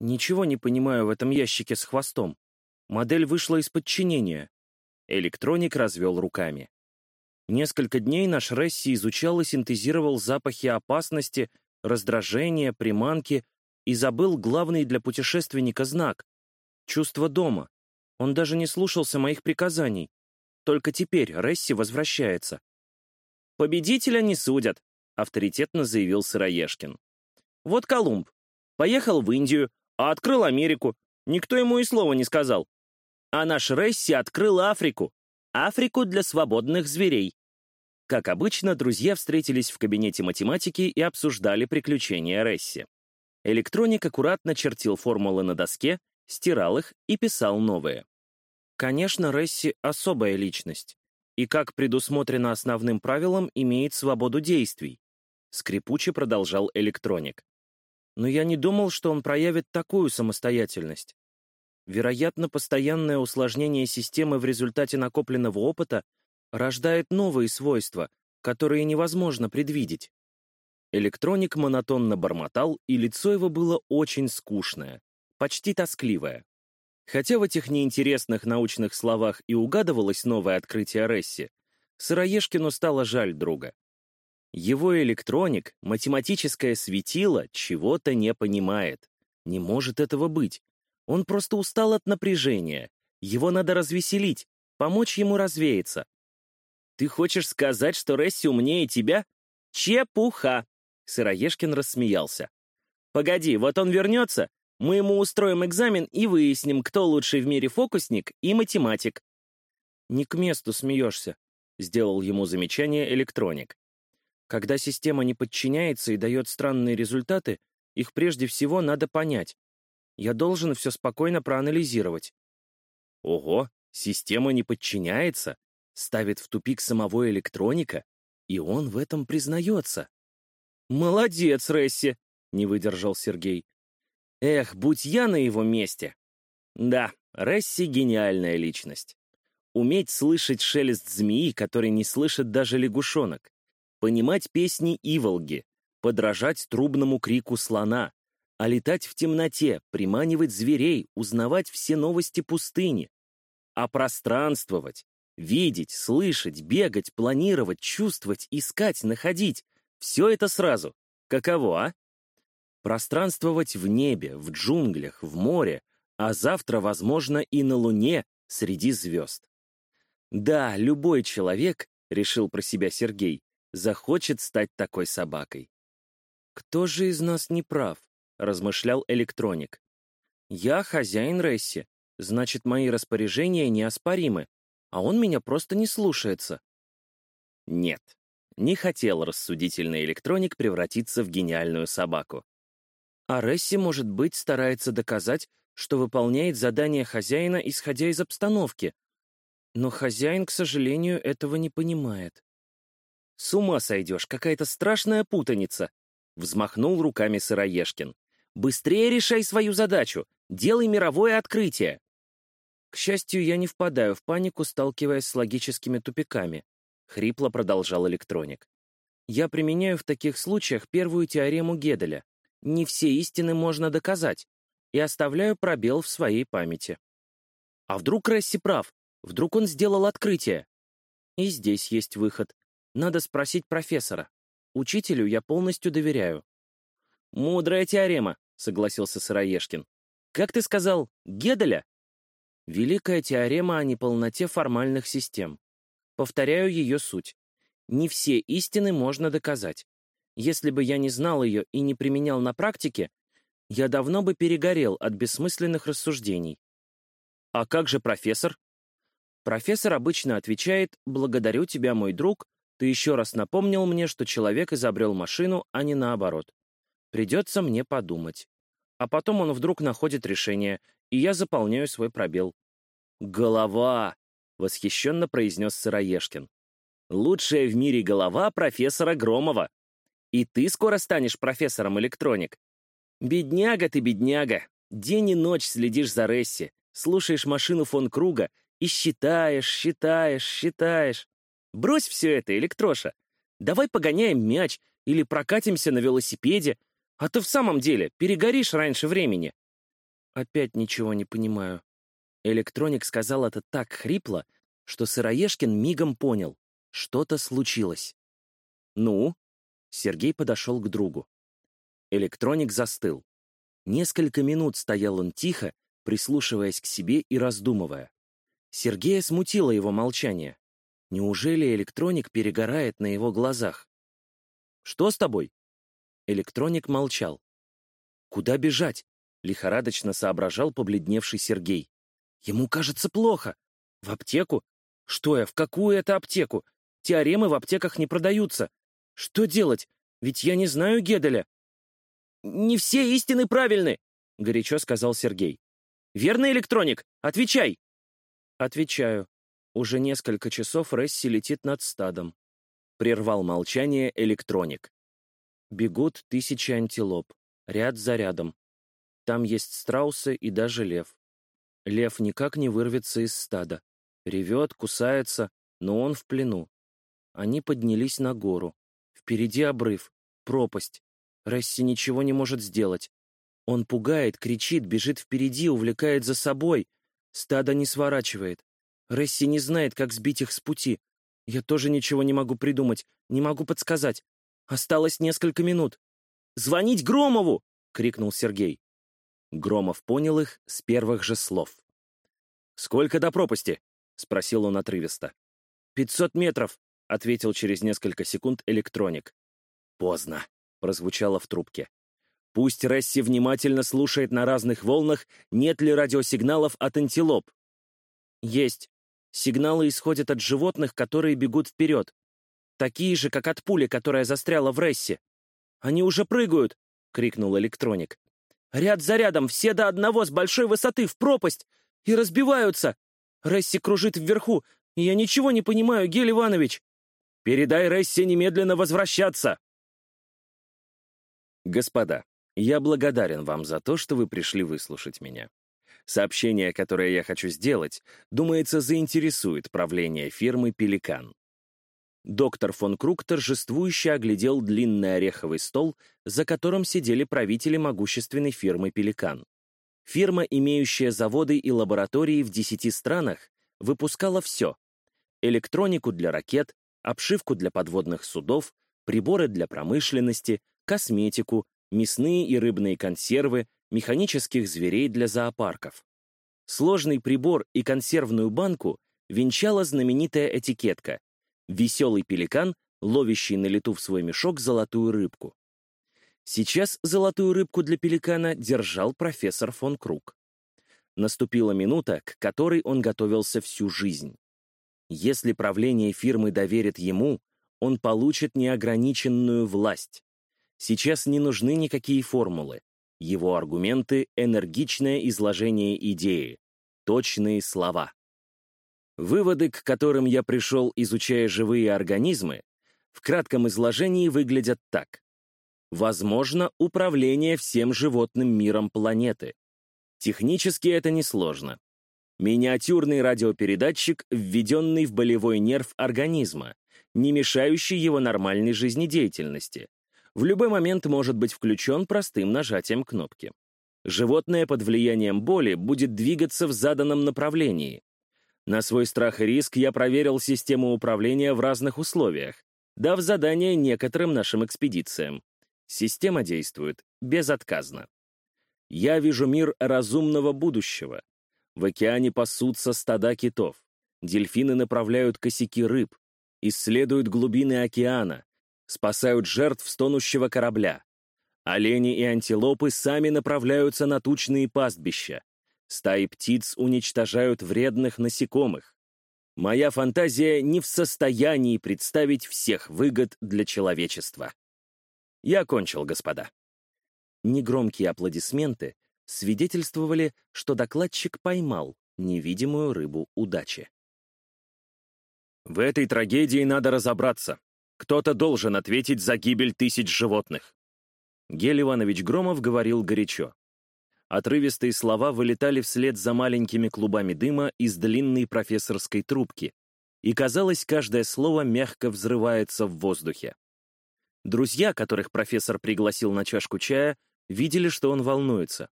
Ничего не понимаю в этом ящике с хвостом. Модель вышла из подчинения. Электроник развел руками. Несколько дней наш Ресси изучал и синтезировал запахи опасности, раздражения, приманки и забыл главный для путешественника знак — чувство дома. Он даже не слушался моих приказаний. Только теперь Ресси возвращается. «Победителя не судят», — авторитетно заявил Сыроежкин. «Вот Колумб. Поехал в Индию, а открыл Америку. Никто ему и слова не сказал. А наш Ресси открыл Африку. Африку для свободных зверей. Как обычно, друзья встретились в кабинете математики и обсуждали приключения Ресси. Электроник аккуратно чертил формулы на доске, стирал их и писал новые. Конечно, Ресси — особая личность, и, как предусмотрено основным правилом, имеет свободу действий. Скрипуче продолжал электроник. Но я не думал, что он проявит такую самостоятельность. Вероятно, постоянное усложнение системы в результате накопленного опыта рождает новые свойства, которые невозможно предвидеть. Электроник монотонно бормотал, и лицо его было очень скучное, почти тоскливое. Хотя в этих неинтересных научных словах и угадывалось новое открытие Ресси, Сыроежкину стало жаль друга. Его электроник, математическое светило, чего-то не понимает. Не может этого быть. Он просто устал от напряжения. Его надо развеселить, помочь ему развеяться. «Ты хочешь сказать, что Ресси умнее тебя?» «Чепуха!» Сыроежкин рассмеялся. «Погоди, вот он вернется, мы ему устроим экзамен и выясним, кто лучший в мире фокусник и математик». «Не к месту смеешься», — сделал ему замечание электроник. «Когда система не подчиняется и дает странные результаты, их прежде всего надо понять. Я должен все спокойно проанализировать». «Ого, система не подчиняется?» ставит в тупик самого электроника, и он в этом признается. «Молодец, Ресси!» — не выдержал Сергей. «Эх, будь я на его месте!» Да, Ресси — гениальная личность. Уметь слышать шелест змеи, который не слышит даже лягушонок. Понимать песни Иволги, подражать трубному крику слона, а летать в темноте, приманивать зверей, узнавать все новости пустыни. А пространствовать, Видеть, слышать, бегать, планировать, чувствовать, искать, находить — все это сразу. Каково, а? Пространствовать в небе, в джунглях, в море, а завтра, возможно, и на Луне среди звезд. Да, любой человек, решил про себя Сергей, захочет стать такой собакой. «Кто же из нас не прав?» — размышлял электроник. «Я хозяин Ресси, значит, мои распоряжения неоспоримы, а он меня просто не слушается. Нет, не хотел рассудительный электроник превратиться в гениальную собаку. А Ресси, может быть, старается доказать, что выполняет задание хозяина, исходя из обстановки. Но хозяин, к сожалению, этого не понимает. «С ума сойдешь, какая-то страшная путаница!» — взмахнул руками Сыроежкин. «Быстрее решай свою задачу! Делай мировое открытие!» К счастью, я не впадаю в панику, сталкиваясь с логическими тупиками. Хрипло продолжал электроник. Я применяю в таких случаях первую теорему Геделя. Не все истины можно доказать. И оставляю пробел в своей памяти. А вдруг Ресси прав? Вдруг он сделал открытие? И здесь есть выход. Надо спросить профессора. Учителю я полностью доверяю. «Мудрая теорема», — согласился Сыроежкин. «Как ты сказал, Геделя?» Великая теорема о неполноте формальных систем. Повторяю ее суть. Не все истины можно доказать. Если бы я не знал ее и не применял на практике, я давно бы перегорел от бессмысленных рассуждений. А как же профессор? Профессор обычно отвечает «Благодарю тебя, мой друг, ты еще раз напомнил мне, что человек изобрел машину, а не наоборот. Придется мне подумать». А потом он вдруг находит решение, и я заполняю свой пробел. «Голова!» — восхищенно произнес Сыроежкин. «Лучшая в мире голова профессора Громова. И ты скоро станешь профессором электроник. Бедняга ты, бедняга. День и ночь следишь за Ресси, слушаешь машину фон Круга и считаешь, считаешь, считаешь. Брось все это, электроша. Давай погоняем мяч или прокатимся на велосипеде, а то в самом деле перегоришь раньше времени. Опять ничего не понимаю. Электроник сказал это так хрипло, что Сыроежкин мигом понял. Что-то случилось. «Ну?» Сергей подошел к другу. Электроник застыл. Несколько минут стоял он тихо, прислушиваясь к себе и раздумывая. Сергея смутило его молчание. Неужели электроник перегорает на его глазах? «Что с тобой?» Электроник молчал. «Куда бежать?» — лихорадочно соображал побледневший Сергей. «Ему кажется плохо. В аптеку? Что я, в какую это аптеку? Теоремы в аптеках не продаются. Что делать? Ведь я не знаю Геделя». «Не все истины правильны», — горячо сказал Сергей. «Верно, электроник? Отвечай!» «Отвечаю. Уже несколько часов Ресси летит над стадом. Прервал молчание электроник. Бегут тысячи антилоп, ряд за рядом. Там есть страусы и даже лев. Лев никак не вырвется из стада. Ревет, кусается, но он в плену. Они поднялись на гору. Впереди обрыв, пропасть. Ресси ничего не может сделать. Он пугает, кричит, бежит впереди, увлекает за собой. Стадо не сворачивает. Ресси не знает, как сбить их с пути. Я тоже ничего не могу придумать, не могу подсказать. Осталось несколько минут. «Звонить Громову!» — крикнул Сергей. Громов понял их с первых же слов. «Сколько до пропасти?» — спросил он отрывисто. «Пятьсот метров», — ответил через несколько секунд электроник. «Поздно», — прозвучало в трубке. «Пусть Ресси внимательно слушает на разных волнах, нет ли радиосигналов от антилоп». «Есть», Сигналы исходят от животных, которые бегут вперед. Такие же, как от пули, которая застряла в рессе. «Они уже прыгают!» — крикнул электроник. «Ряд за рядом, все до одного с большой высоты, в пропасть! И разбиваются! Ресси кружит вверху, и я ничего не понимаю, Гель Иванович!» «Передай Ресси немедленно возвращаться!» Господа, я благодарен вам за то, что вы пришли выслушать меня. Сообщение, которое я хочу сделать, думается, заинтересует правление фирмы «Пеликан». Доктор фон Круг торжествующе оглядел длинный ореховый стол, за которым сидели правители могущественной фирмы «Пеликан». Фирма, имеющая заводы и лаборатории в десяти странах, выпускала все — электронику для ракет, обшивку для подводных судов, приборы для промышленности, косметику, мясные и рыбные консервы, механических зверей для зоопарков. Сложный прибор и консервную банку венчала знаменитая этикетка «Веселый пеликан, ловящий на лету в свой мешок золотую рыбку». Сейчас золотую рыбку для пеликана держал профессор фон Круг. Наступила минута, к которой он готовился всю жизнь. Если правление фирмы доверит ему, он получит неограниченную власть. Сейчас не нужны никакие формулы. Его аргументы — энергичное изложение идеи, точные слова. Выводы, к которым я пришел, изучая живые организмы, в кратком изложении выглядят так. Возможно управление всем животным миром планеты. Технически это несложно. Миниатюрный радиопередатчик, введенный в болевой нерв организма, не мешающий его нормальной жизнедеятельности, в любой момент может быть включен простым нажатием кнопки. Животное под влиянием боли будет двигаться в заданном направлении. На свой страх и риск я проверил систему управления в разных условиях, дав задание некоторым нашим экспедициям. Система действует безотказно. Я вижу мир разумного будущего. В океане пасутся стада китов. Дельфины направляют косяки рыб, исследуют глубины океана, спасают жертв стонущего корабля. Олени и антилопы сами направляются на тучные пастбища. Стаи птиц уничтожают вредных насекомых. Моя фантазия не в состоянии представить всех выгод для человечества. Я кончил, господа. Негромкие аплодисменты свидетельствовали, что докладчик поймал невидимую рыбу удачи. В этой трагедии надо разобраться, кто-то должен ответить за гибель тысяч животных. Гель Иванович Громов говорил горячо. Отрывистые слова вылетали вслед за маленькими клубами дыма из длинной профессорской трубки, и, казалось, каждое слово мягко взрывается в воздухе. Друзья, которых профессор пригласил на чашку чая, видели, что он волнуется.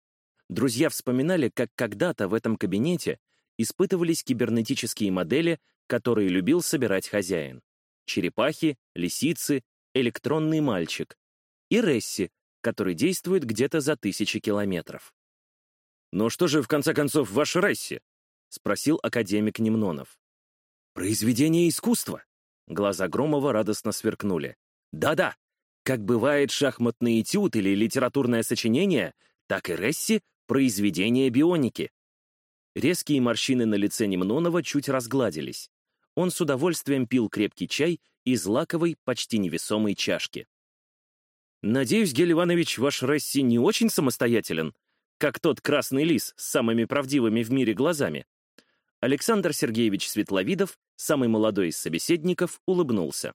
друзья вспоминали, как когда-то в этом кабинете испытывались кибернетические модели, которые любил собирать хозяин. Черепахи, лисицы, электронный мальчик. И Ресси, который действует где-то за тысячи километров. «Но что же, в конце концов, ваш Ресси?» — спросил академик Немнонов. «Произведение искусства!» Глаза Громова радостно сверкнули. «Да-да, как бывает шахматный этюд или литературное сочинение, так и Ресси — произведение бионики. Резкие морщины на лице Немнонова чуть разгладились. Он с удовольствием пил крепкий чай из лаковой, почти невесомой чашки. «Надеюсь, Гель Иванович, ваш Ресси не очень самостоятелен, как тот красный лис с самыми правдивыми в мире глазами». Александр Сергеевич Светловидов, самый молодой из собеседников, улыбнулся.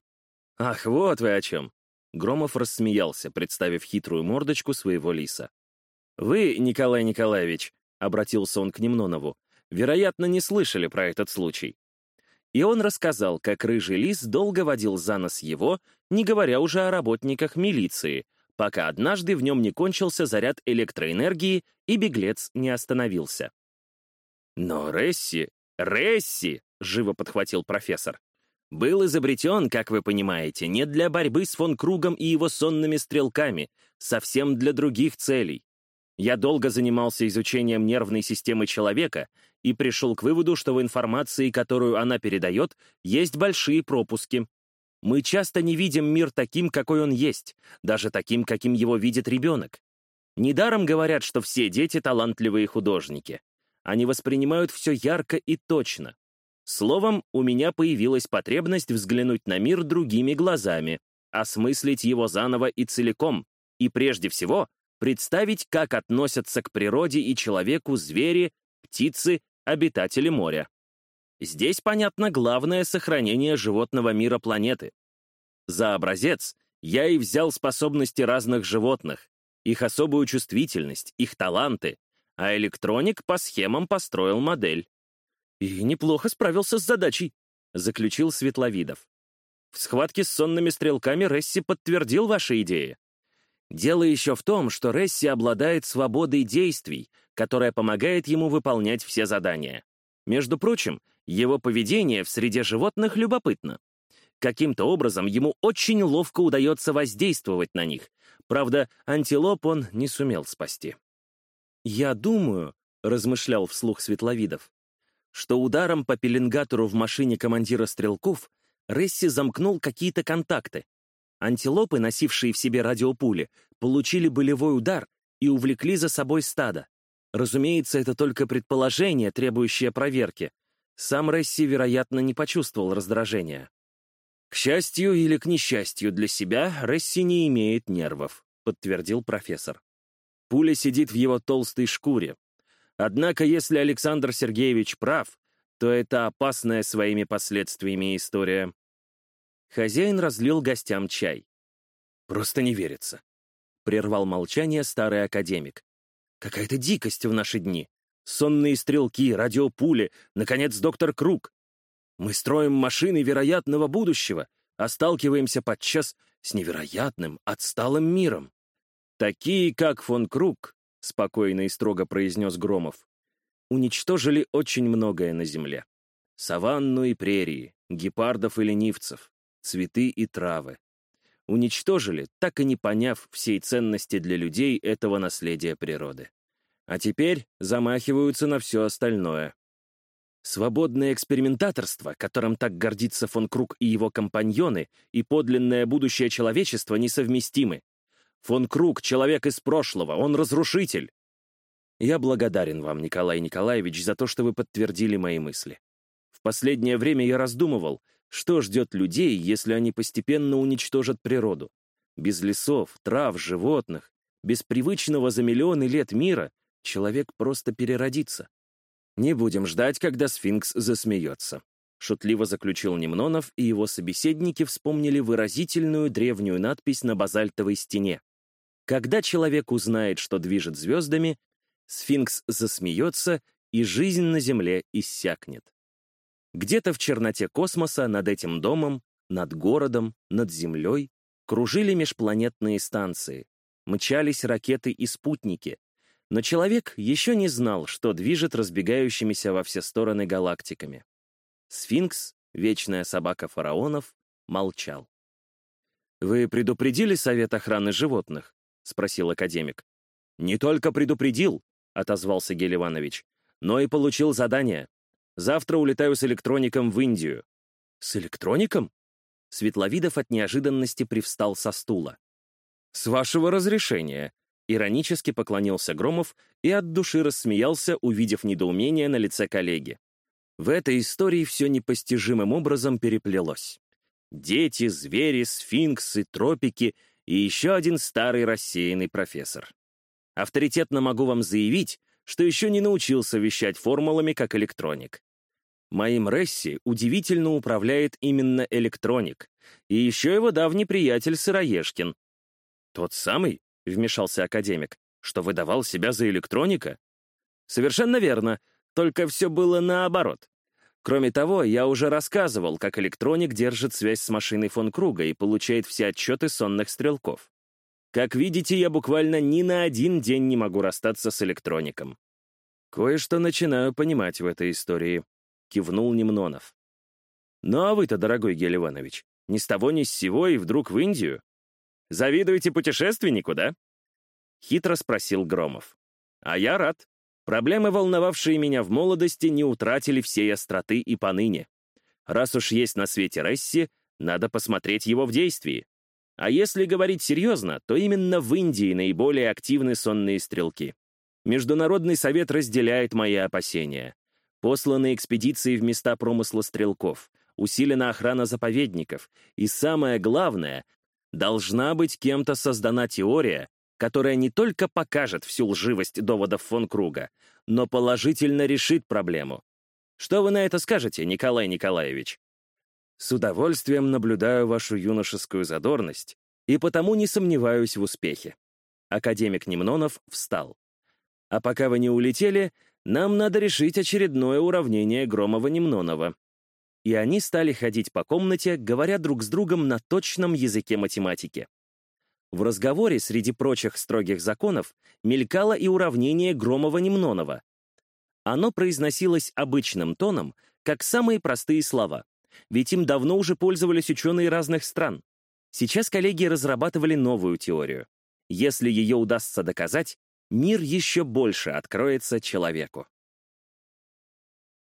«Ах, вот вы о чем!» Громов рассмеялся, представив хитрую мордочку своего лиса. «Вы, Николай Николаевич, обратился он к Немнонову, вероятно, не слышали про этот случай. И он рассказал, как рыжий лис долго водил за нос его, не говоря уже о работниках милиции, пока однажды в нем не кончился заряд электроэнергии и беглец не остановился. «Но Ресси, Ресси!» — живо подхватил профессор. «Был изобретен, как вы понимаете, не для борьбы с фон Кругом и его сонными стрелками, совсем для других целей. Я долго занимался изучением нервной системы человека и пришел к выводу, что в информации, которую она передает, есть большие пропуски. Мы часто не видим мир таким, какой он есть, даже таким, каким его видит ребенок. Недаром говорят, что все дети — талантливые художники. Они воспринимают все ярко и точно. Словом, у меня появилась потребность взглянуть на мир другими глазами, осмыслить его заново и целиком, и прежде всего представить, как относятся к природе и человеку звери, птицы, обитатели моря. Здесь, понятно, главное сохранение животного мира планеты. За образец я и взял способности разных животных, их особую чувствительность, их таланты, а электроник по схемам построил модель. «И неплохо справился с задачей», — заключил Светловидов. «В схватке с сонными стрелками Ресси подтвердил ваши идеи. Дело еще в том, что Ресси обладает свободой действий, которая помогает ему выполнять все задания. Между прочим, его поведение в среде животных любопытно. Каким-то образом ему очень ловко удается воздействовать на них. Правда, антилоп он не сумел спасти. «Я думаю», — размышлял вслух Светловидов, что ударом по пеленгатору в машине командира стрелков Ресси замкнул какие-то контакты, Антилопы, носившие в себе радиопули, получили болевой удар и увлекли за собой стадо. Разумеется, это только предположение, требующее проверки. Сам Ресси, вероятно, не почувствовал раздражения. «К счастью или к несчастью для себя, Ресси не имеет нервов», — подтвердил профессор. Пуля сидит в его толстой шкуре. Однако, если Александр Сергеевич прав, то это опасная своими последствиями история. Хозяин разлил гостям чай. «Просто не верится», — прервал молчание старый академик. «Какая-то дикость в наши дни. Сонные стрелки, радиопули, наконец, доктор Круг. Мы строим машины вероятного будущего, а сталкиваемся подчас с невероятным, отсталым миром. Такие, как фон Круг, — спокойно и строго произнес Громов, уничтожили очень многое на Земле. Саванну и прерии, гепардов и ленивцев, цветы и травы. Уничтожили, так и не поняв всей ценности для людей этого наследия природы. А теперь замахиваются на все остальное. Свободное экспериментаторство, которым так гордится фон Круг и его компаньоны, и подлинное будущее человечества несовместимы. Фон Круг — человек из прошлого, он разрушитель. Я благодарен вам, Николай Николаевич, за то, что вы подтвердили мои мысли. В последнее время я раздумывал, что ждет людей, если они постепенно уничтожат природу? Без лесов, трав, животных, без привычного за миллионы лет мира человек просто переродится. Не будем ждать, когда сфинкс засмеется. Шутливо заключил Немнонов, и его собеседники вспомнили выразительную древнюю надпись на базальтовой стене. Когда человек узнает, что движет звездами, сфинкс засмеется, и жизнь на Земле иссякнет. Где-то в черноте космоса над этим домом, над городом, над Землей кружили межпланетные станции, мчались ракеты и спутники, Но человек еще не знал, что движет разбегающимися во все стороны галактиками. Сфинкс, вечная собака фараонов, молчал. «Вы предупредили Совет охраны животных?» — спросил академик. «Не только предупредил», — отозвался Гель Иванович, «но и получил задание. Завтра улетаю с электроником в Индию». «С электроником?» Светловидов от неожиданности привстал со стула. «С вашего разрешения», — иронически поклонился Громов и от души рассмеялся, увидев недоумение на лице коллеги. В этой истории все непостижимым образом переплелось. Дети, звери, сфинксы, тропики и еще один старый рассеянный профессор. Авторитетно могу вам заявить, что еще не научился вещать формулами как электроник. Моим Ресси удивительно управляет именно электроник, и еще его давний приятель Сыроежкин. «Тот самый?» — вмешался академик, что выдавал себя за электроника? «Совершенно верно, только все было наоборот. Кроме того, я уже рассказывал, как электроник держит связь с машиной фон Круга и получает все отчеты сонных стрелков. Как видите, я буквально ни на один день не могу расстаться с электроником. Кое-что начинаю понимать в этой истории кивнул Немнонов. «Ну а вы-то, дорогой Гель Иванович, ни с того ни с сего и вдруг в Индию? Завидуете путешественнику, да?» Хитро спросил Громов. «А я рад. Проблемы, волновавшие меня в молодости, не утратили всей остроты и поныне. Раз уж есть на свете Ресси, надо посмотреть его в действии. А если говорить серьезно, то именно в Индии наиболее активны сонные стрелки. Международный совет разделяет мои опасения. Посланы экспедиции в места промысла стрелков, усилена охрана заповедников, и самое главное, должна быть кем-то создана теория, которая не только покажет всю лживость доводов фон Круга, но положительно решит проблему. Что вы на это скажете, Николай Николаевич? С удовольствием наблюдаю вашу юношескую задорность и потому не сомневаюсь в успехе. Академик Немнонов встал. А пока вы не улетели, нам надо решить очередное уравнение Громова-Немнонова. И они стали ходить по комнате, говоря друг с другом на точном языке математики. В разговоре среди прочих строгих законов мелькало и уравнение Громова-Немнонова. Оно произносилось обычным тоном, как самые простые слова, ведь им давно уже пользовались ученые разных стран. Сейчас коллеги разрабатывали новую теорию. Если ее удастся доказать, мир еще больше откроется человеку.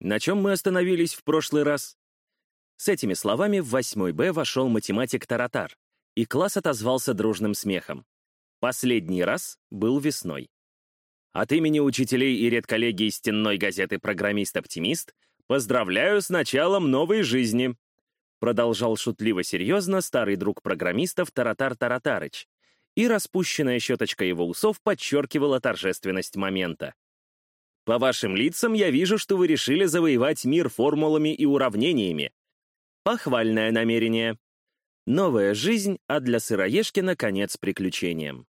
На чем мы остановились в прошлый раз? С этими словами в 8 Б вошел математик Таратар, и класс отозвался дружным смехом. Последний раз был весной. От имени учителей и редколлегии стенной газеты «Программист-оптимист» поздравляю с началом новой жизни, продолжал шутливо-серьезно старый друг программистов Таратар Таратарыч, и распущенная щеточка его усов подчеркивала торжественность момента. «По вашим лицам я вижу, что вы решили завоевать мир формулами и уравнениями. Похвальное намерение. Новая жизнь, а для Сыроежкина конец приключениям.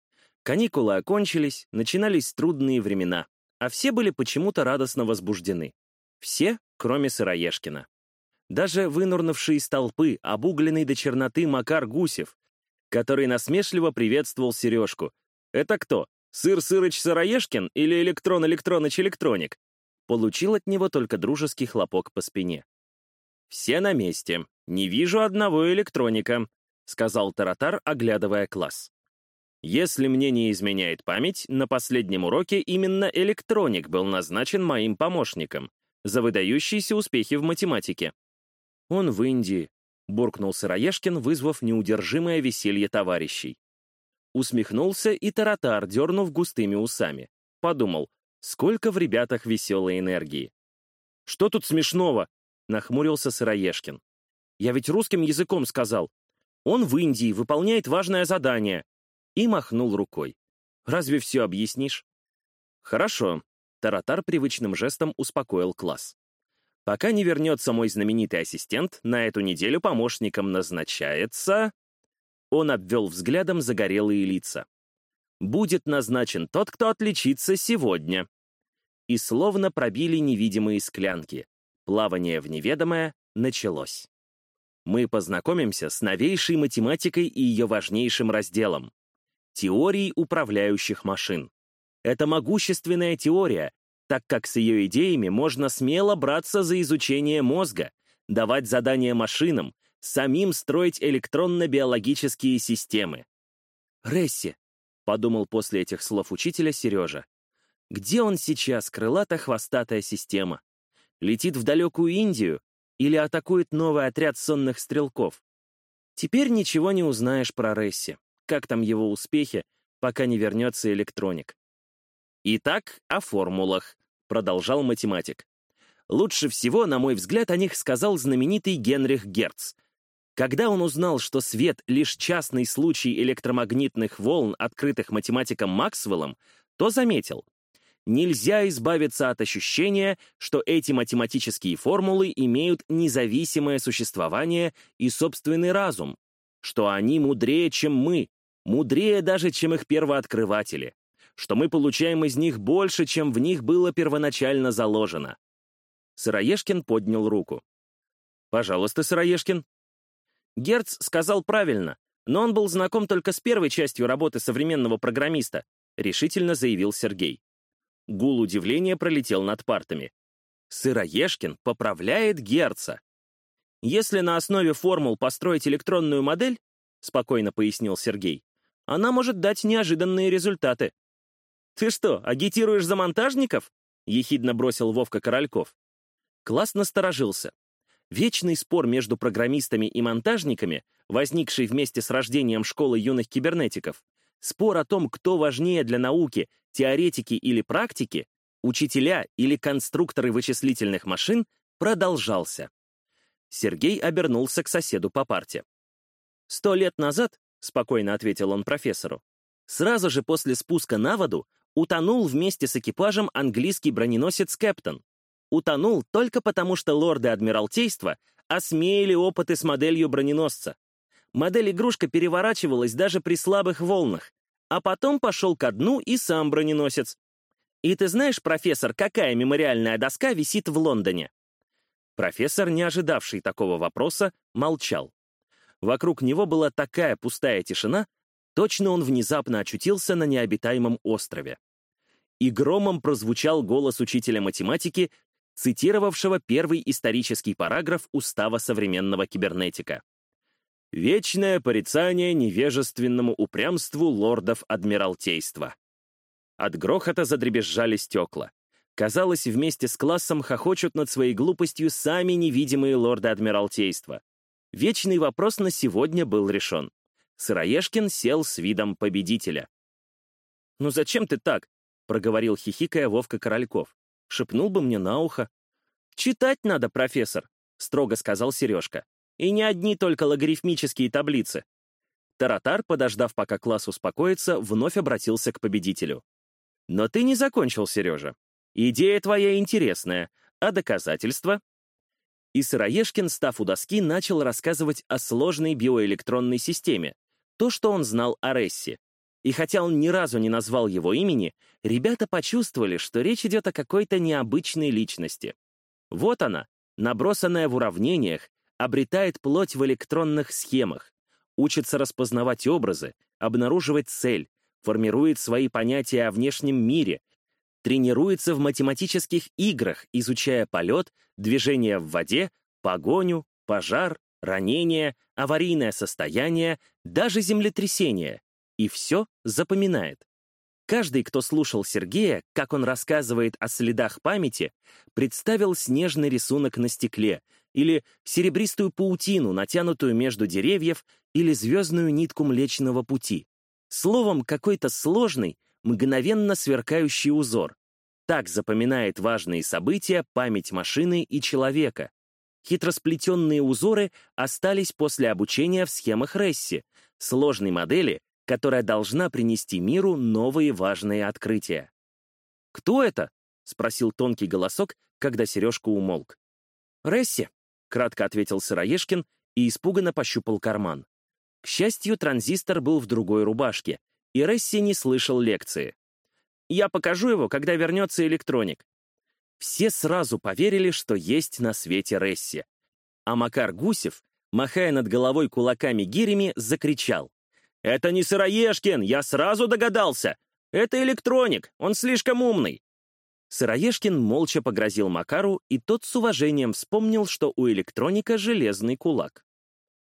Каникулы окончились, начинались трудные времена, а все были почему-то радостно возбуждены. Все, кроме Сыроежкина. Даже вынурнувший из толпы, обугленный до черноты Макар Гусев, который насмешливо приветствовал Сережку. «Это кто? Сыр Сырыч Сыроежкин или Электрон Электроныч Электроник?» Получил от него только дружеский хлопок по спине. «Все на месте. Не вижу одного электроника», — сказал Таратар, оглядывая класс. «Если мне не изменяет память, на последнем уроке именно электроник был назначен моим помощником за выдающиеся успехи в математике. Он в Индии, буркнул Сыроежкин, вызвав неудержимое веселье товарищей. Усмехнулся и Таратар, дернув густыми усами. Подумал, сколько в ребятах веселой энергии. «Что тут смешного?» — нахмурился Сыроежкин. «Я ведь русским языком сказал. Он в Индии выполняет важное задание». И махнул рукой. «Разве все объяснишь?» «Хорошо», — Таратар привычным жестом успокоил класс. Пока не вернется мой знаменитый ассистент, на эту неделю помощником назначается... Он обвел взглядом загорелые лица. Будет назначен тот, кто отличится сегодня. И словно пробили невидимые склянки. Плавание в неведомое началось. Мы познакомимся с новейшей математикой и ее важнейшим разделом — теорией управляющих машин. Это могущественная теория, так как с ее идеями можно смело браться за изучение мозга, давать задания машинам, самим строить электронно-биологические системы. «Ресси», — подумал после этих слов учителя Сережа, «где он сейчас, крылато-хвостатая система? Летит в далекую Индию или атакует новый отряд сонных стрелков? Теперь ничего не узнаешь про Ресси, как там его успехи, пока не вернется электроник. Итак, о формулах продолжал математик. Лучше всего, на мой взгляд, о них сказал знаменитый Генрих Герц. Когда он узнал, что свет — лишь частный случай электромагнитных волн, открытых математиком Максвеллом, то заметил, нельзя избавиться от ощущения, что эти математические формулы имеют независимое существование и собственный разум, что они мудрее, чем мы, мудрее даже, чем их первооткрыватели что мы получаем из них больше, чем в них было первоначально заложено. Сыроежкин поднял руку. «Пожалуйста, Сыроежкин». Герц сказал правильно, но он был знаком только с первой частью работы современного программиста, решительно заявил Сергей. Гул удивления пролетел над партами. Сыроежкин поправляет Герца. Если на основе формул построить электронную модель, спокойно пояснил Сергей, она может дать неожиданные результаты. «Ты что, агитируешь за монтажников?» — ехидно бросил Вовка Корольков. Класс насторожился. Вечный спор между программистами и монтажниками, возникший вместе с рождением школы юных кибернетиков, спор о том, кто важнее для науки, теоретики или практики, учителя или конструкторы вычислительных машин, продолжался. Сергей обернулся к соседу по парте. «Сто лет назад», — спокойно ответил он профессору, сразу же после спуска на воду утонул вместе с экипажем английский броненосец «Кэптон». Утонул только потому, что лорды Адмиралтейства осмеяли опыты с моделью броненосца. Модель-игрушка переворачивалась даже при слабых волнах, а потом пошел ко дну и сам броненосец. И ты знаешь, профессор, какая мемориальная доска висит в Лондоне? Профессор, не ожидавший такого вопроса, молчал. Вокруг него была такая пустая тишина, Точно он внезапно очутился на необитаемом острове. И громом прозвучал голос учителя математики, цитировавшего первый исторический параграф Устава современного кибернетика. «Вечное порицание невежественному упрямству лордов Адмиралтейства». От грохота задребезжали стекла. Казалось, вместе с классом хохочут над своей глупостью сами невидимые лорды Адмиралтейства. Вечный вопрос на сегодня был решен. Сыроежкин сел с видом победителя. «Ну зачем ты так?» — проговорил хихикая Вовка Корольков. «Шепнул бы мне на ухо». «Читать надо, профессор», — строго сказал Сережка. «И не одни только логарифмические таблицы». Таратар, подождав, пока класс успокоится, вновь обратился к победителю. «Но ты не закончил, Сережа. Идея твоя интересная, а доказательства?» И Сыроежкин, став у доски, начал рассказывать о сложной биоэлектронной системе, то, что он знал о Ресси. И хотя он ни разу не назвал его имени, ребята почувствовали, что речь идет о какой-то необычной личности. Вот она, набросанная в уравнениях, обретает плоть в электронных схемах, учится распознавать образы, обнаруживать цель, формирует свои понятия о внешнем мире, тренируется в математических играх, изучая полет, движение в воде, погоню, пожар, ранение, аварийное состояние, даже землетрясение. И все запоминает. Каждый, кто слушал Сергея, как он рассказывает о следах памяти, представил снежный рисунок на стекле или серебристую паутину, натянутую между деревьев, или звездную нитку Млечного Пути. Словом, какой-то сложный, мгновенно сверкающий узор. Так запоминает важные события память машины и человека, Хитросплетенные узоры остались после обучения в схемах Ресси, сложной модели, которая должна принести миру новые важные открытия. «Кто это?» — спросил тонкий голосок, когда Сережка умолк. «Ресси», — кратко ответил Сыроежкин и испуганно пощупал карман. К счастью, транзистор был в другой рубашке, и Ресси не слышал лекции. «Я покажу его, когда вернется электроник. Все сразу поверили, что есть на свете Ресси. А Макар Гусев, махая над головой кулаками гирями, закричал. «Это не Сыроежкин, я сразу догадался! Это электроник, он слишком умный!» Сыроежкин молча погрозил Макару, и тот с уважением вспомнил, что у электроника железный кулак.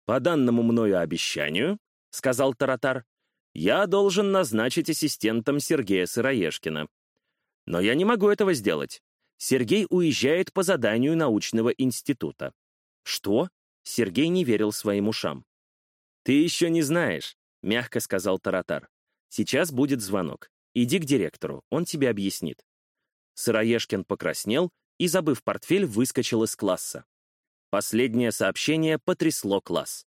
«По данному мною обещанию», — сказал Таратар, «я должен назначить ассистентом Сергея Сыроежкина. Но я не могу этого сделать. Сергей уезжает по заданию научного института». «Что?» — Сергей не верил своим ушам. «Ты еще не знаешь», — мягко сказал Таратар. «Сейчас будет звонок. Иди к директору, он тебе объяснит». Сыроежкин покраснел и, забыв портфель, выскочил из класса. Последнее сообщение потрясло класс.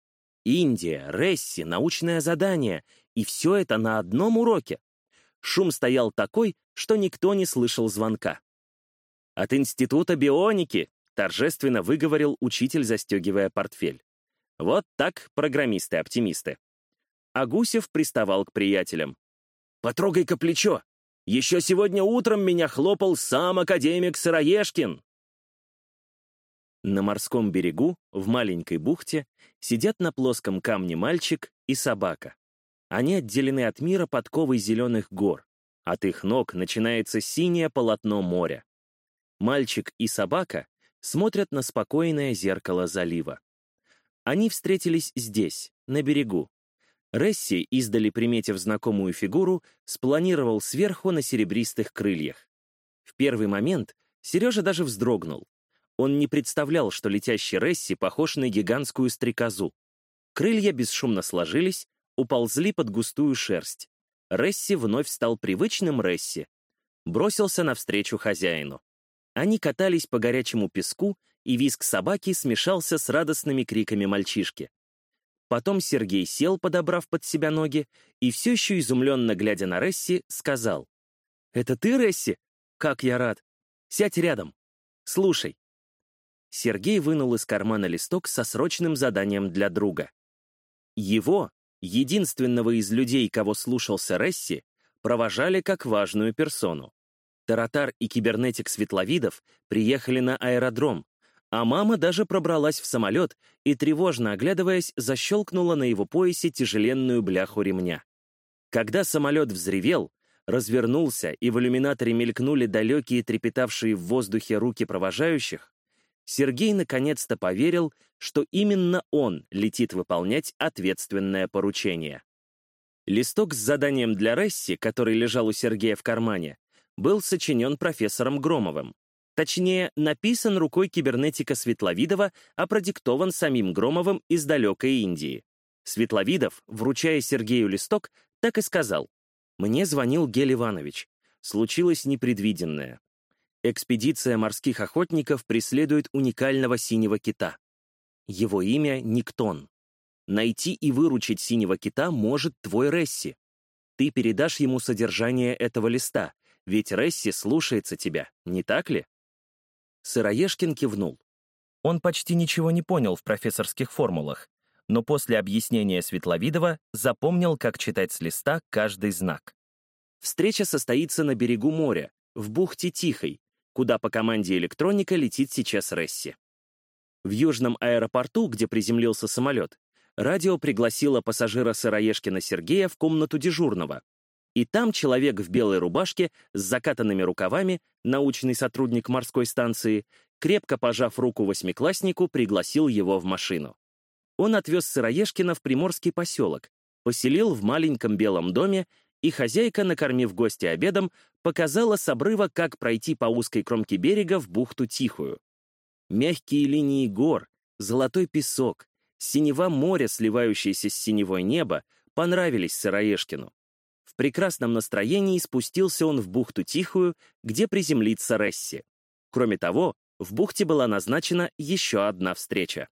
Индия, Ресси, научное задание, и все это на одном уроке. Шум стоял такой, что никто не слышал звонка. «От Института бионики», — торжественно выговорил учитель, застегивая портфель. Вот так программисты-оптимисты. А Гусев приставал к приятелям. «Потрогай-ка плечо! Еще сегодня утром меня хлопал сам академик Сыроежкин!» На морском берегу, в маленькой бухте, сидят на плоском камне мальчик и собака. Они отделены от мира подковой зеленых гор. От их ног начинается синее полотно моря. Мальчик и собака смотрят на спокойное зеркало залива. Они встретились здесь, на берегу. Ресси, издали приметив знакомую фигуру, спланировал сверху на серебристых крыльях. В первый момент Сережа даже вздрогнул. Он не представлял, что летящий Ресси похож на гигантскую стрекозу. Крылья бесшумно сложились, уползли под густую шерсть. Ресси вновь стал привычным Ресси. Бросился навстречу хозяину. Они катались по горячему песку и визг собаки смешался с радостными криками мальчишки. Потом Сергей сел, подобрав под себя ноги, и все еще изумленно глядя на Ресси, сказал. «Это ты, Ресси? Как я рад! Сядь рядом. Слушай». Сергей вынул из кармана листок со срочным заданием для друга. Его, единственного из людей, кого слушался Ресси, провожали как важную персону. Таратар и кибернетик Светловидов приехали на аэродром, а мама даже пробралась в самолет и, тревожно оглядываясь, защелкнула на его поясе тяжеленную бляху ремня. Когда самолет взревел, развернулся, и в иллюминаторе мелькнули далекие трепетавшие в воздухе руки провожающих, Сергей наконец-то поверил, что именно он летит выполнять ответственное поручение. Листок с заданием для Ресси, который лежал у Сергея в кармане, был сочинен профессором Громовым. Точнее, написан рукой кибернетика Светловидова, а продиктован самим Громовым из далекой Индии. Светловидов, вручая Сергею листок, так и сказал. «Мне звонил Гель Иванович. Случилось непредвиденное. Экспедиция морских охотников преследует уникального синего кита. Его имя — Никтон. Найти и выручить синего кита может твой Ресси. Ты передашь ему содержание этого листа, ведь Ресси слушается тебя, не так ли?» Сыроежкин кивнул. Он почти ничего не понял в профессорских формулах, но после объяснения Светловидова запомнил, как читать с листа каждый знак. Встреча состоится на берегу моря, в бухте Тихой, куда по команде электроника летит сейчас Ресси. В южном аэропорту, где приземлился самолет, радио пригласило пассажира Сыроежкина Сергея в комнату дежурного, и там человек в белой рубашке с закатанными рукавами, научный сотрудник морской станции, крепко пожав руку восьмикласснику, пригласил его в машину. Он отвез Сыроежкина в приморский поселок, поселил в маленьком белом доме, и хозяйка, накормив гостя обедом, показала с обрыва, как пройти по узкой кромке берега в бухту Тихую. Мягкие линии гор, золотой песок, синева моря, сливающееся с синевой неба, понравились Сыроежкину. В прекрасном настроении спустился он в бухту Тихую, где приземлится Ресси. Кроме того, в бухте была назначена еще одна встреча.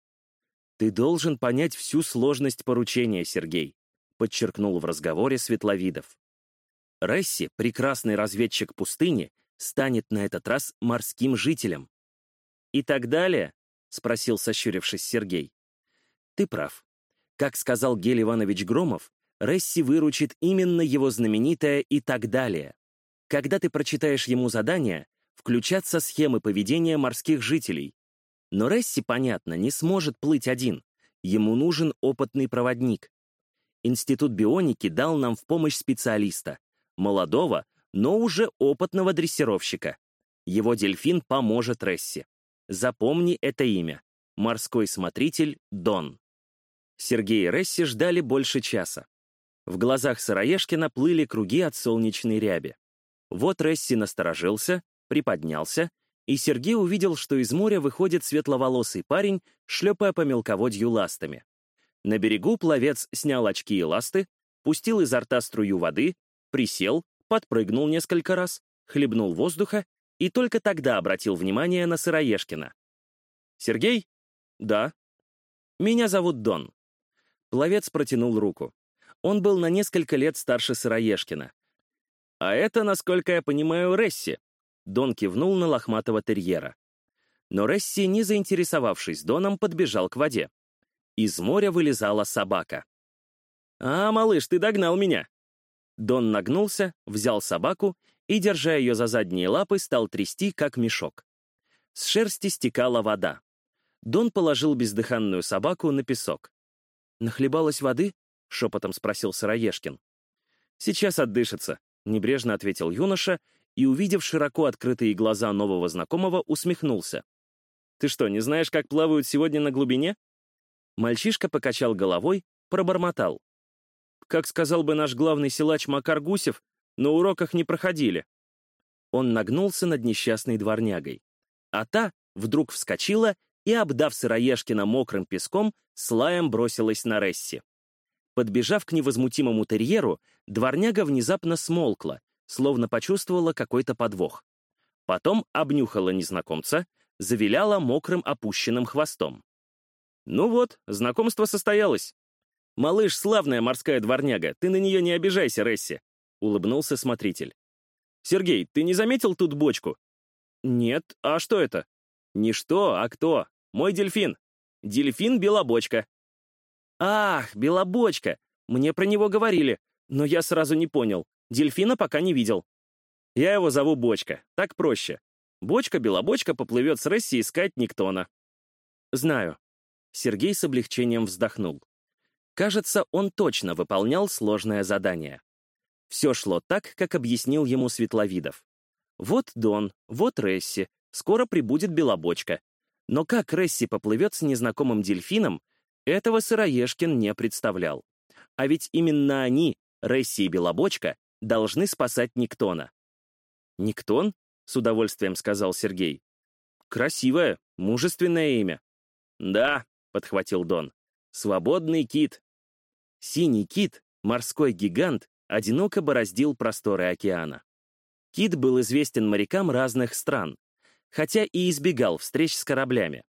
«Ты должен понять всю сложность поручения, Сергей», подчеркнул в разговоре Светловидов. Ресси, прекрасный разведчик пустыни, станет на этот раз морским жителем. «И так далее?» — спросил, сощурившись Сергей. «Ты прав. Как сказал Гель Иванович Громов, Ресси выручит именно его знаменитое «и так далее». Когда ты прочитаешь ему задание, включатся схемы поведения морских жителей. Но Ресси, понятно, не сможет плыть один. Ему нужен опытный проводник. Институт бионики дал нам в помощь специалиста. молодого, но уже опытного дрессировщика. Его дельфин поможет Ресси. Запомни это имя. Морской смотритель Дон. Сергей и Ресси ждали больше часа. В глазах Сыроежкина плыли круги от солнечной ряби. Вот Ресси насторожился, приподнялся, и Сергей увидел, что из моря выходит светловолосый парень, шлепая по мелководью ластами. На берегу пловец снял очки и ласты, пустил изо рта струю воды, присел, подпрыгнул несколько раз, хлебнул воздуха и только тогда обратил внимание на Сыроежкина. «Сергей?» «Да». «Меня зовут Дон». Пловец протянул руку. Он был на несколько лет старше Сыроежкина. «А это, насколько я понимаю, Ресси», — Дон кивнул на лохматого терьера. Но Ресси, не заинтересовавшись Доном, подбежал к воде. Из моря вылезала собака. «А, малыш, ты догнал меня!» Дон нагнулся, взял собаку и, держа ее за задние лапы, стал трясти, как мешок. С шерсти стекала вода. Дон положил бездыханную собаку на песок. «Нахлебалась воды?» — шепотом спросил Сыроежкин. «Сейчас отдышится», — небрежно ответил юноша и, увидев широко открытые глаза нового знакомого, усмехнулся. «Ты что, не знаешь, как плавают сегодня на глубине?» Мальчишка покачал головой, пробормотал. «Как сказал бы наш главный силач Макар Гусев, на уроках не проходили». Он нагнулся над несчастной дворнягой. А та вдруг вскочила и, обдав Сыроежкина мокрым песком, слаем бросилась на Ресси. Подбежав к невозмутимому терьеру, дворняга внезапно смолкла, словно почувствовала какой-то подвох. Потом обнюхала незнакомца, завиляла мокрым опущенным хвостом. «Ну вот, знакомство состоялось. Малыш, славная морская дворняга, ты на нее не обижайся, Ресси», — улыбнулся смотритель. «Сергей, ты не заметил тут бочку?» «Нет, а что это?» «Не что, а кто. Мой дельфин. Дельфин Белобочка». «Ах, Белобочка! Мне про него говорили, но я сразу не понял. Дельфина пока не видел». «Я его зову Бочка, так проще. Бочка-белобочка поплывет с Ресси искать Никтона». «Знаю». Сергей с облегчением вздохнул. Кажется, он точно выполнял сложное задание. Все шло так, как объяснил ему Светловидов. Вот Дон, вот Ресси, скоро прибудет Белобочка. Но как Ресси поплывет с незнакомым дельфином, этого Сыроежкин не представлял. А ведь именно они, Ресси и Белобочка, должны спасать Никтона. «Никтон?» — с удовольствием сказал Сергей. «Красивое, мужественное имя». «Да», — подхватил Дон, — «свободный кит». Синий кит, морской гигант, одиноко бороздил просторы океана. Кит был известен морякам разных стран, хотя и избегал встреч с кораблями.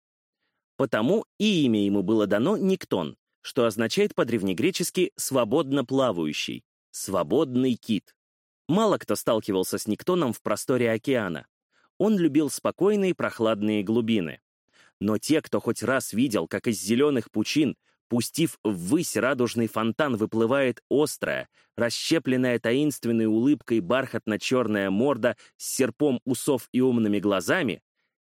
Потому и имя ему было дано Никтон, что означает по-древнегречески «свободно плавающий», «свободный кит». Мало кто сталкивался с Никтоном в просторе океана. Он любил спокойные прохладные глубины. Но те, кто хоть раз видел, как из зеленых пучин Пустив ввысь радужный фонтан, выплывает острая, расщепленная таинственной улыбкой бархатно-черная морда с серпом усов и умными глазами,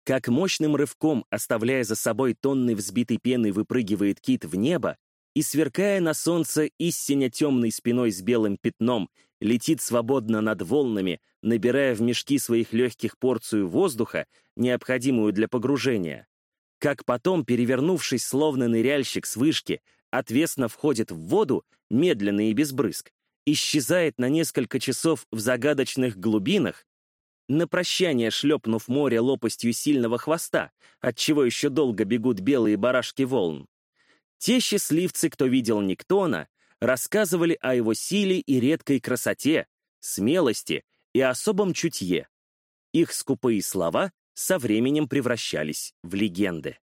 как мощным рывком, оставляя за собой тонны взбитой пены, выпрыгивает кит в небо, и, сверкая на солнце истинно темной спиной с белым пятном, летит свободно над волнами, набирая в мешки своих легких порцию воздуха, необходимую для погружения. Как потом, перевернувшись словно ныряльщик с вышки, отвесно входит в воду, медленно и без брызг, исчезает на несколько часов в загадочных глубинах, на прощание шлепнув море лопастью сильного хвоста, отчего еще долго бегут белые барашки волн. Те счастливцы, кто видел Никтона, рассказывали о его силе и редкой красоте, смелости и особом чутье. Их скупые слова со временем превращались в легенды.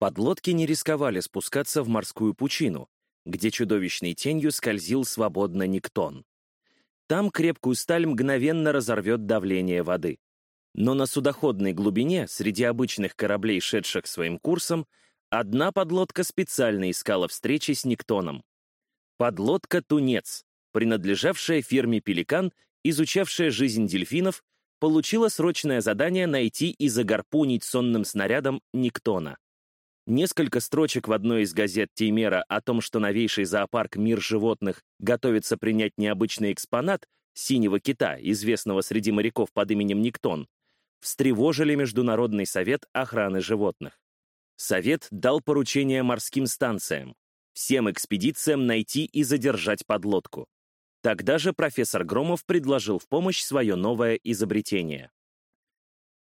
Подлодки не рисковали спускаться в морскую пучину, где чудовищной тенью скользил свободно Никтон. Там крепкую сталь мгновенно разорвет давление воды. Но на судоходной глубине, среди обычных кораблей, шедших своим курсом, одна подлодка специально искала встречи с Никтоном. Подлодка «Тунец», принадлежавшая фирме «Пеликан», изучавшая жизнь дельфинов получила срочное задание найти и загарпунить сонным снарядом Никтона. Несколько строчек в одной из газет Теймера о том, что новейший зоопарк «Мир животных» готовится принять необычный экспонат, синего кита, известного среди моряков под именем Никтон, встревожили Международный совет охраны животных. Совет дал поручение морским станциям, всем экспедициям найти и задержать подлодку. Тогда же профессор Громов предложил в помощь свое новое изобретение.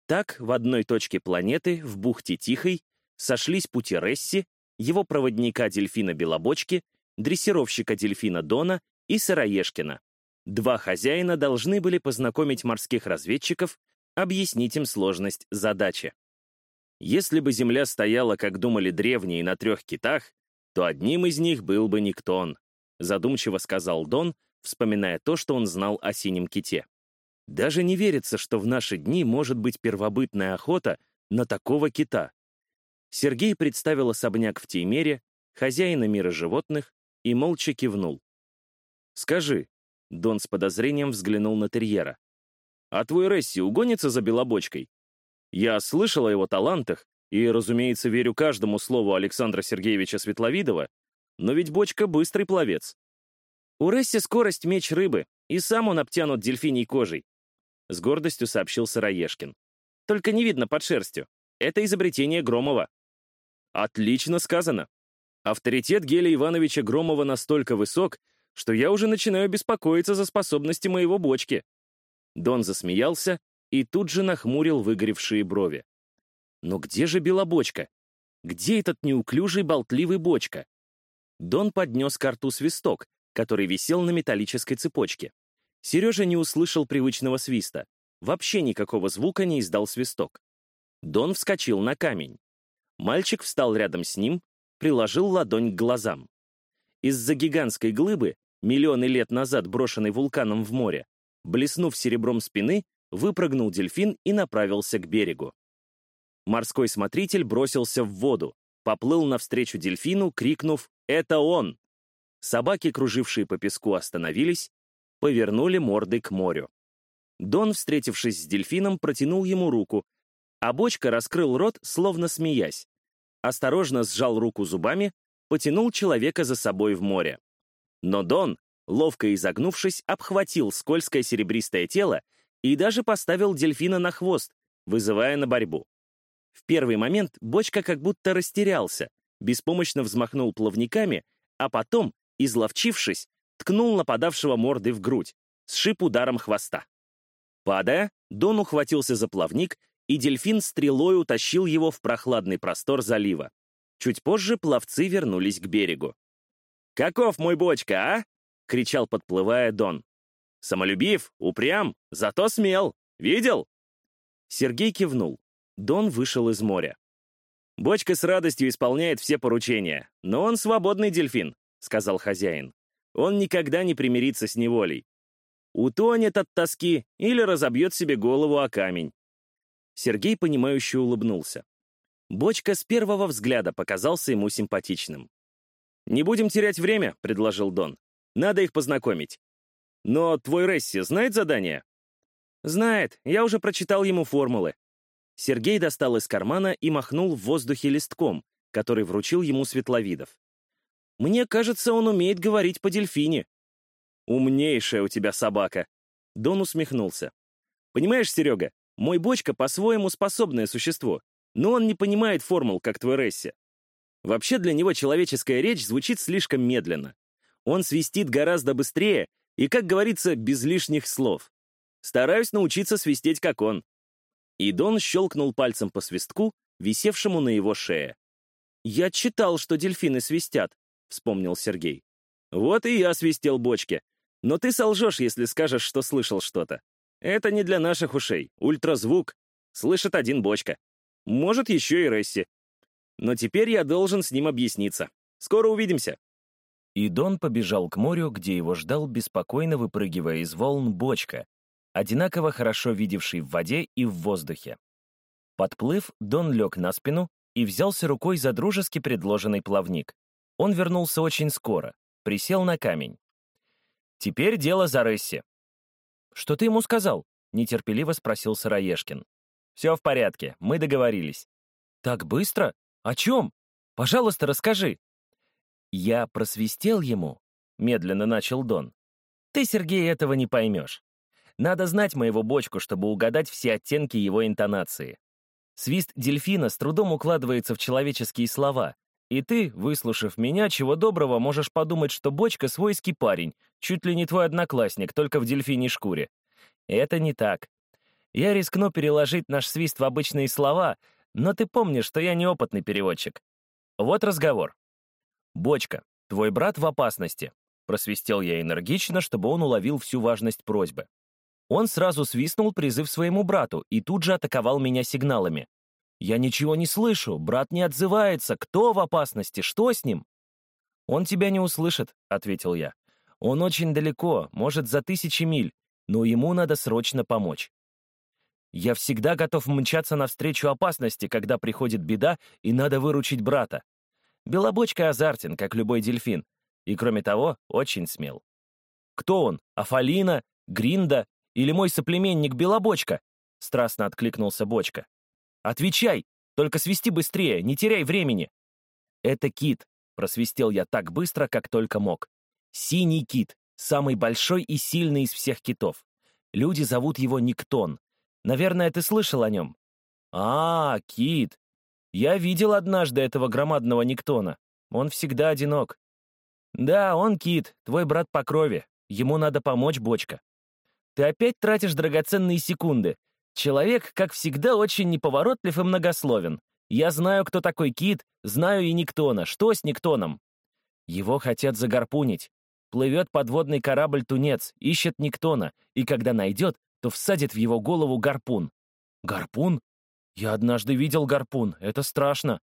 Так, в одной точке планеты, в бухте Тихой, сошлись пути Ресси, его проводника дельфина Белобочки, дрессировщика дельфина Дона и Сыроежкина. Два хозяина должны были познакомить морских разведчиков, объяснить им сложность задачи. Если бы Земля стояла, как думали древние, на трех китах, то одним из них был бы Никтон, задумчиво сказал Дон, вспоминая то, что он знал о синем ките. Даже не верится, что в наши дни может быть первобытная охота на такого кита. Сергей представил особняк в Теймере, хозяина мира животных, и молча кивнул. «Скажи», — Дон с подозрением взглянул на терьера, «а твой Ресси угонится за белобочкой? Я слышал о его талантах и, разумеется, верю каждому слову Александра Сергеевича Светловидова, но ведь бочка — быстрый пловец. У Ресси скорость меч рыбы, и сам он обтянут дельфиней кожей. С гордостью сообщил Сыроежкин. Только не видно под шерстью. Это изобретение Громова. Отлично сказано. Авторитет Гелия Ивановича Громова настолько высок, что я уже начинаю беспокоиться за способности моего бочки. Дон засмеялся и тут же нахмурил выгоревшие брови. Но где же белобочка? Где этот неуклюжий болтливый бочка? Дон поднес к рту свисток, который висел на металлической цепочке. Сережа не услышал привычного свиста. Вообще никакого звука не издал свисток. Дон вскочил на камень. Мальчик встал рядом с ним, приложил ладонь к глазам. Из-за гигантской глыбы, миллионы лет назад брошенной вулканом в море, блеснув серебром спины, выпрыгнул дельфин и направился к берегу. Морской смотритель бросился в воду, поплыл навстречу дельфину, крикнув «Это он!». Собаки, кружившие по песку, остановились, повернули морды к морю. Дон, встретившись с дельфином, протянул ему руку, а бочка раскрыл рот, словно смеясь. Осторожно сжал руку зубами, потянул человека за собой в море. Но Дон, ловко изогнувшись, обхватил скользкое серебристое тело и даже поставил дельфина на хвост, вызывая на борьбу. В первый момент бочка как будто растерялся, беспомощно взмахнул плавниками, а потом, изловчившись, ткнул нападавшего мордой в грудь, сшиб ударом хвоста. Падая, Дон ухватился за плавник, и дельфин стрелой утащил его в прохладный простор залива. Чуть позже пловцы вернулись к берегу. «Каков мой бочка, а?» — кричал, подплывая Дон. «Самолюбив, упрям, зато смел. Видел?» Сергей кивнул. Дон вышел из моря. «Бочка с радостью исполняет все поручения, но он свободный дельфин», — сказал хозяин. «Он никогда не примирится с неволей. Утонет от тоски или разобьет себе голову о камень». Сергей, понимающе улыбнулся. Бочка с первого взгляда показался ему симпатичным. «Не будем терять время», — предложил Дон. «Надо их познакомить. Но твой Ресси знает задание?» «Знает. Я уже прочитал ему формулы. Сергей достал из кармана и махнул в воздухе листком, который вручил ему Светловидов. «Мне кажется, он умеет говорить по-дельфине». «Умнейшая у тебя собака!» Дон усмехнулся. «Понимаешь, Серега, мой бочка по-своему способное существо, но он не понимает формул, как твой Ресси. Вообще для него человеческая речь звучит слишком медленно. Он свистит гораздо быстрее и, как говорится, без лишних слов. Стараюсь научиться свистеть, как он. И Дон щелкнул пальцем по свистку, висевшему на его шее. «Я читал, что дельфины свистят», — вспомнил Сергей. «Вот и я свистел бочке. Но ты солжешь, если скажешь, что слышал что-то. Это не для наших ушей. Ультразвук. Слышит один бочка. Может, еще и Ресси. Но теперь я должен с ним объясниться. Скоро увидимся». И Дон побежал к морю, где его ждал, беспокойно выпрыгивая из волн, бочка, одинаково хорошо видевший в воде и в воздухе. Подплыв, Дон лег на спину и взялся рукой за дружески предложенный плавник. Он вернулся очень скоро, присел на камень. «Теперь дело за Ресси». «Что ты ему сказал?» — нетерпеливо спросил Сыроежкин. «Все в порядке, мы договорились». «Так быстро? О чем? Пожалуйста, расскажи». «Я просвистел ему», — медленно начал Дон, Ты, Сергей, этого не поймешь. Надо знать моего бочку, чтобы угадать все оттенки его интонации. Свист дельфина с трудом укладывается в человеческие слова, и ты, выслушав меня, чего доброго, можешь подумать, что бочка — свойский парень, чуть ли не твой одноклассник, только в дельфиней шкуре. Это не так. Я рискну переложить наш свист в обычные слова, но ты помнишь, что я неопытный переводчик. Вот разговор. «Бочка, твой брат в опасности», — просвистел я энергично, чтобы он уловил всю важность просьбы. Он сразу свистнул призыв своему брату и тут же атаковал меня сигналами. «Я ничего не слышу, брат не отзывается, кто в опасности, что с ним?» «Он тебя не услышит», — ответил я. «Он очень далеко, может, за тысячи миль, но ему надо срочно помочь. Я всегда готов мчаться навстречу опасности, когда приходит беда, и надо выручить брата. Белобочка азартен, как любой дельфин, и, кроме того, очень смел. «Кто он? Афалина? Гринда? Или мой соплеменник Белобочка?» — страстно откликнулся Бочка. «Отвечай! Только свисти быстрее, не теряй времени!» «Это кит», — просвистел я так быстро, как только мог. «Синий кит, самый большой и сильный из всех китов. Люди зовут его Никтон, Наверное, ты слышал о нем?» «А, Кит. Я видел однажды этого громадного Никтона. Он всегда одинок». «Да, он Кит, твой брат по крови. Ему надо помочь, бочка». «Ты опять тратишь драгоценные секунды. Человек, как всегда, очень неповоротлив и многословен. Я знаю, кто такой Кит, знаю и Никтона. Что с Никтоном?» «Его хотят загарпунить. Плывет подводный корабль «Тунец», ищет Никтона, и когда найдет, то всадит в его голову гарпун. Гарпун? Я однажды видел гарпун, это страшно.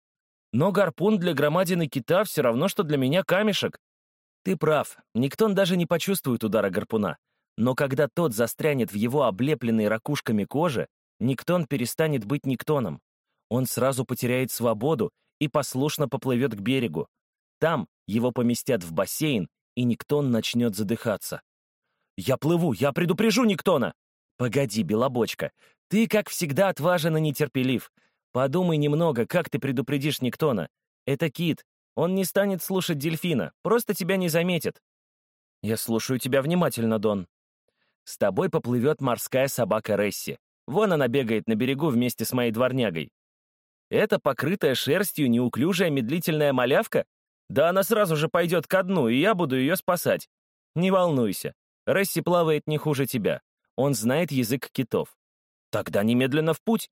Но гарпун для громадины кита все равно, что для меня камешек. Ты прав, Никтон даже не почувствует удара гарпуна. Но когда тот застрянет в его облепленной ракушками кожи, Никтон перестанет быть Никтоном. Он сразу потеряет свободу и послушно поплывет к берегу. Там его поместят в бассейн, и Никтон начнет задыхаться. «Я плыву, я предупрежу Никтона!» «Погоди, Белобочка, ты, как всегда, отважен и нетерпелив. Подумай немного, как ты предупредишь Никтона. Это Кит. Он не станет слушать дельфина, просто тебя не заметит». «Я слушаю тебя внимательно, Дон». «С тобой поплывет морская собака Ресси. Вон она бегает на берегу вместе с моей дворнягой. Это покрытая шерстью неуклюжая медлительная малявка? Да она сразу же пойдет ко дну, и я буду ее спасать. Не волнуйся, Ресси плавает не хуже тебя. Он знает язык китов. Тогда немедленно в путь.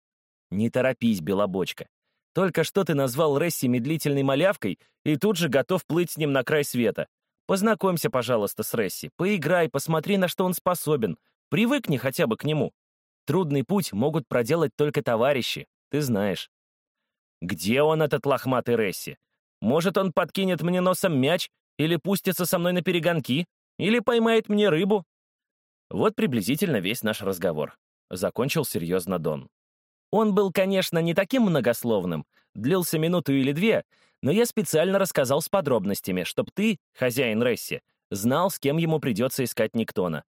Не торопись, Белобочка. Только что ты назвал Ресси медлительной малявкой и тут же готов плыть с ним на край света. Познакомься, пожалуйста, с Ресси. Поиграй, посмотри, на что он способен. Привыкни хотя бы к нему. Трудный путь могут проделать только товарищи, ты знаешь. Где он, этот лохматый Ресси? Может, он подкинет мне носом мяч или пустится со мной на перегонки, или поймает мне рыбу, вот приблизительно весь наш разговор. Закончил серьезно Дон. Он был, конечно, не таким многословным, длился минуту или две, но я специально рассказал с подробностями, чтоб ты, хозяин Ресси, знал, с кем ему придется искать Никтона.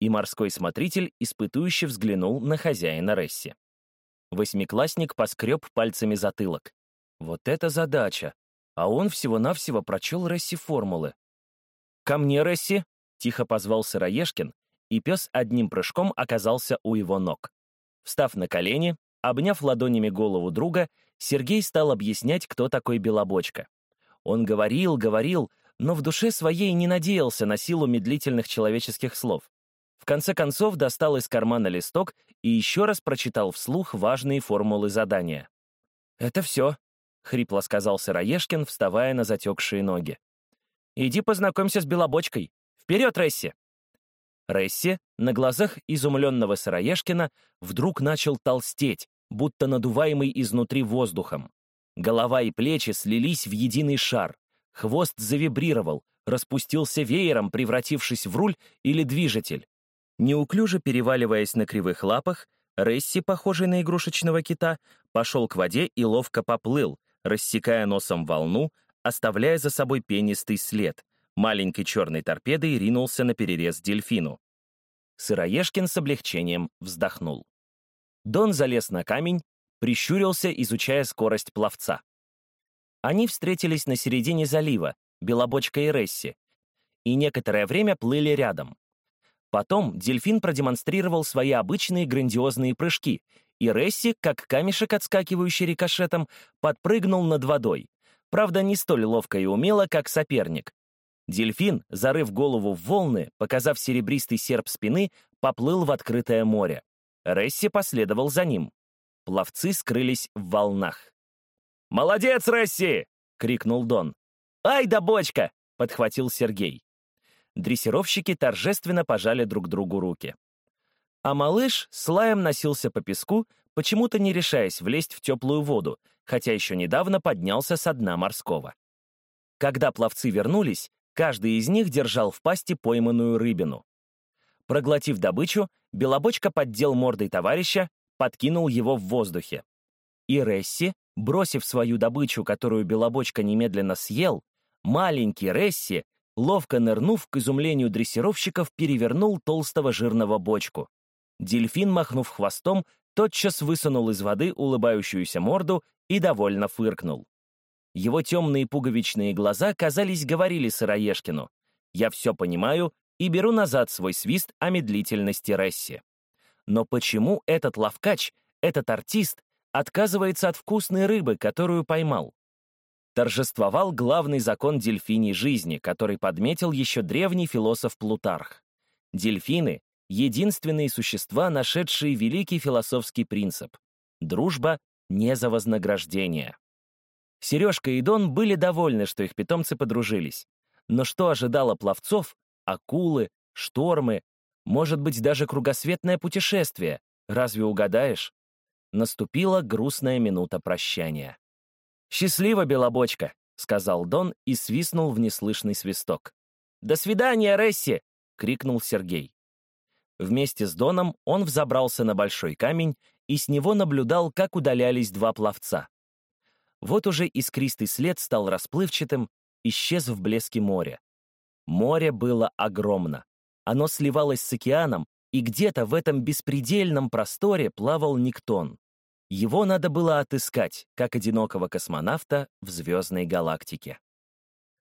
И морской смотритель испытующе взглянул на хозяина Ресси. Восьмиклассник поскреб пальцами затылок. Вот это задача! А он всего-навсего прочел Ресси формулы. «Ко мне, Ресси!» — тихо позвал Сыроежкин и пес одним прыжком оказался у его ног. Встав на колени, обняв ладонями голову друга, Сергей стал объяснять, кто такой Белобочка. Он говорил, говорил, но в душе своей не надеялся на силу медлительных человеческих слов. В конце концов достал из кармана листок и еще раз прочитал вслух важные формулы задания. «Это все», — хрипло сказал Сыроежкин, вставая на затекшие ноги. «Иди познакомься с Белобочкой. Вперед, Ресси!» Ресси, на глазах изумленного Сыроежкина, вдруг начал толстеть, будто надуваемый изнутри воздухом. Голова и плечи слились в единый шар. Хвост завибрировал, распустился веером, превратившись в руль или движитель. Неуклюже переваливаясь на кривых лапах, Ресси, похожий на игрушечного кита, пошел к воде и ловко поплыл, рассекая носом волну, оставляя за собой пенистый след — маленькой черной торпедой ринулся на перерез дельфину. Сыроежкин с облегчением вздохнул. Дон залез на камень, прищурился, изучая скорость пловца. Они встретились на середине залива, Белобочка и Ресси, и некоторое время плыли рядом. Потом дельфин продемонстрировал свои обычные грандиозные прыжки, и Ресси, как камешек, отскакивающий рикошетом, подпрыгнул над водой. Правда, не столь ловко и умело, как соперник. Дельфин, зарыв голову в волны, показав серебристый серп спины, поплыл в открытое море. Ресси последовал за ним. Пловцы скрылись в волнах. «Молодец, Ресси!» — крикнул Дон. «Ай да бочка!» — подхватил Сергей. Дрессировщики торжественно пожали друг другу руки. А малыш с лаем носился по песку, почему-то не решаясь влезть в теплую воду, хотя еще недавно поднялся со дна морского. Когда пловцы вернулись, каждый из них держал в пасти пойманную рыбину. Проглотив добычу, Белобочка поддел мордой товарища, подкинул его в воздухе. И Ресси, бросив свою добычу, которую Белобочка немедленно съел, маленький Ресси, ловко нырнув к изумлению дрессировщиков, перевернул толстого жирного бочку. Дельфин, махнув хвостом, тотчас высунул из воды улыбающуюся морду и довольно фыркнул. Его темные пуговичные глаза, казались, говорили Сыроежкину. «Я все понимаю и беру назад свой свист о медлительности Ресси». Но почему этот ловкач, этот артист, отказывается от вкусной рыбы, которую поймал? Торжествовал главный закон дельфиней жизни, который подметил еще древний философ Плутарх. Дельфины — единственные существа, нашедшие великий философский принцип — дружба не за вознаграждение. Сережка и Дон были довольны, что их питомцы подружились. Но что ожидало пловцов? Акулы, штормы, может быть, даже кругосветное путешествие. Разве угадаешь? Наступила грустная минута прощания. «Счастливо, Белобочка!» — сказал Дон и свистнул в неслышный свисток. «До свидания, Ресси!» — крикнул Сергей. Вместе с Доном он взобрался на большой камень и с него наблюдал, как удалялись два пловца. Вот уже искристый след стал расплывчатым, исчез в блеске моря. Море было огромно. Оно сливалось с океаном, и где-то в этом беспредельном просторе плавал Никтон. Его надо было отыскать, как одинокого космонавта в звездной галактике.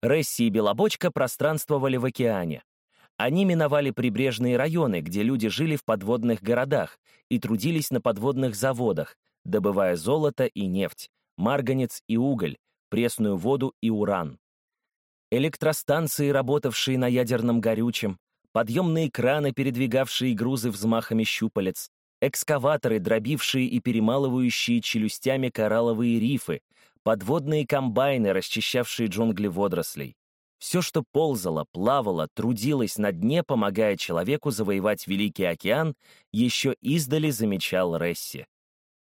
Ресси и Белобочка пространствовали в океане. Они миновали прибрежные районы, где люди жили в подводных городах и трудились на подводных заводах, добывая золото и нефть, марганец и уголь, пресную воду и уран. Электростанции, работавшие на ядерном горючем, подъемные краны, передвигавшие грузы взмахами щупалец, экскаваторы, дробившие и перемалывающие челюстями коралловые рифы, подводные комбайны, расчищавшие джунгли водорослей. Все, что ползало, плавало, трудилось на дне, помогая человеку завоевать Великий океан, еще издали замечал Ресси.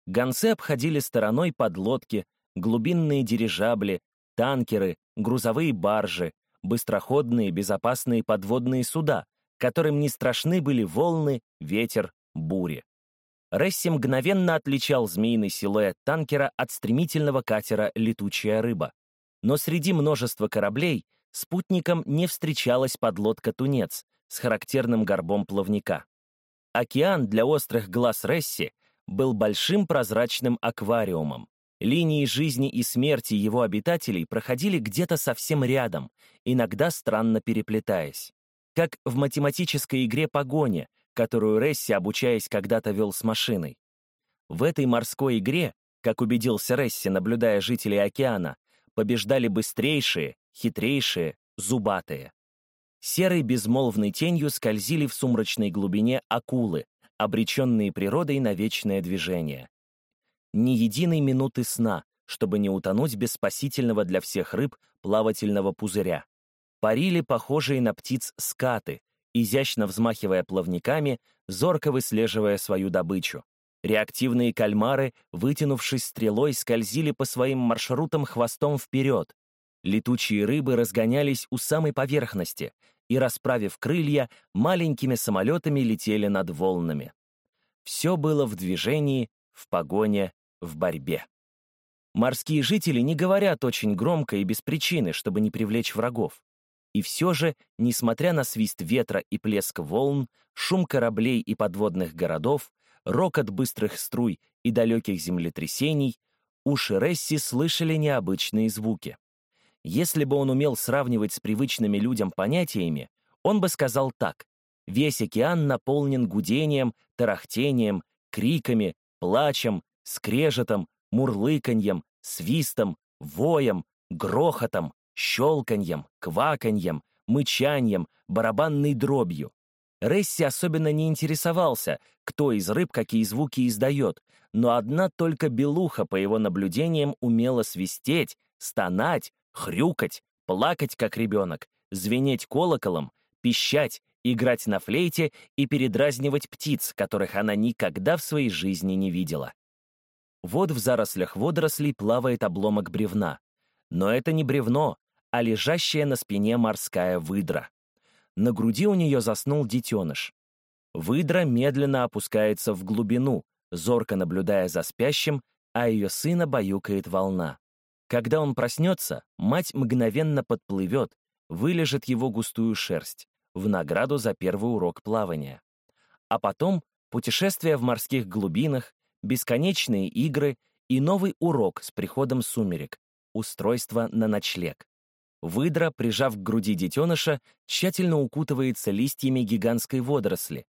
Гонцы обходили стороной подлодки, глубинные дирижабли, танкеры, грузовые баржи, быстроходные безопасные подводные суда, которым не страшны были волны, ветер, бури. Ресси мгновенно отличал змеиный силуэт танкера от стремительного катера «Летучая рыба». Но среди множества кораблей спутником не встречалась подлодка «Тунец» с характерным горбом плавника. Океан для острых глаз Ресси был большим прозрачным аквариумом. Линии жизни и смерти его обитателей проходили где-то совсем рядом, иногда странно переплетаясь. Как в математической игре «Погоня», которую Ресси, обучаясь, когда-то вел с машиной. В этой морской игре, как убедился Ресси, наблюдая жителей океана, побеждали быстрейшие, хитрейшие, зубатые. Серой безмолвной тенью скользили в сумрачной глубине акулы, обреченные природой на вечное движение. Ни единой минуты сна, чтобы не утонуть без спасительного для всех рыб плавательного пузыря. Парили похожие на птиц скаты, изящно взмахивая плавниками, зорко выслеживая свою добычу. Реактивные кальмары, вытянувшись стрелой, скользили по своим маршрутам хвостом вперед. Летучие рыбы разгонялись у самой поверхности и, расправив крылья, маленькими самолетами летели над волнами. Все было в движении, в погоне, в борьбе. Морские жители не говорят очень громко и без причины, чтобы не привлечь врагов. И все же, несмотря на свист ветра и плеск волн, шум кораблей и подводных городов, рокот быстрых струй и далеких землетрясений, уши Ресси слышали необычные звуки. Если бы он умел сравнивать с привычными людям понятиями, он бы сказал так. Весь океан наполнен гудением, тарахтением, криками, плачем, скрежетом, мурлыканьем, свистом, воем, грохотом, щелканьем, кваканьем, мычанием, барабанной дробью. Ресси особенно не интересовался, кто из рыб какие звуки издает, но одна только белуха, по его наблюдениям, умела свистеть, стонать, хрюкать, плакать, как ребенок, звенеть колоколом, пищать, играть на флейте и передразнивать птиц, которых она никогда в своей жизни не видела. Вот в зарослях водорослей плавает обломок бревна. Но это не бревно, а лежащая на спине морская выдра. На груди у нее заснул детеныш. Выдра медленно опускается в глубину, зорко наблюдая за спящим, а ее сына баюкает волна. Когда он проснется, мать мгновенно подплывет, вылежит его густую шерсть, в награду за первый урок плавания. А потом путешествие в морских глубинах, бесконечные игры и новый урок с приходом сумерек, устройство на ночлег. Выдра, прижав к груди детеныша, тщательно укутывается листьями гигантской водоросли,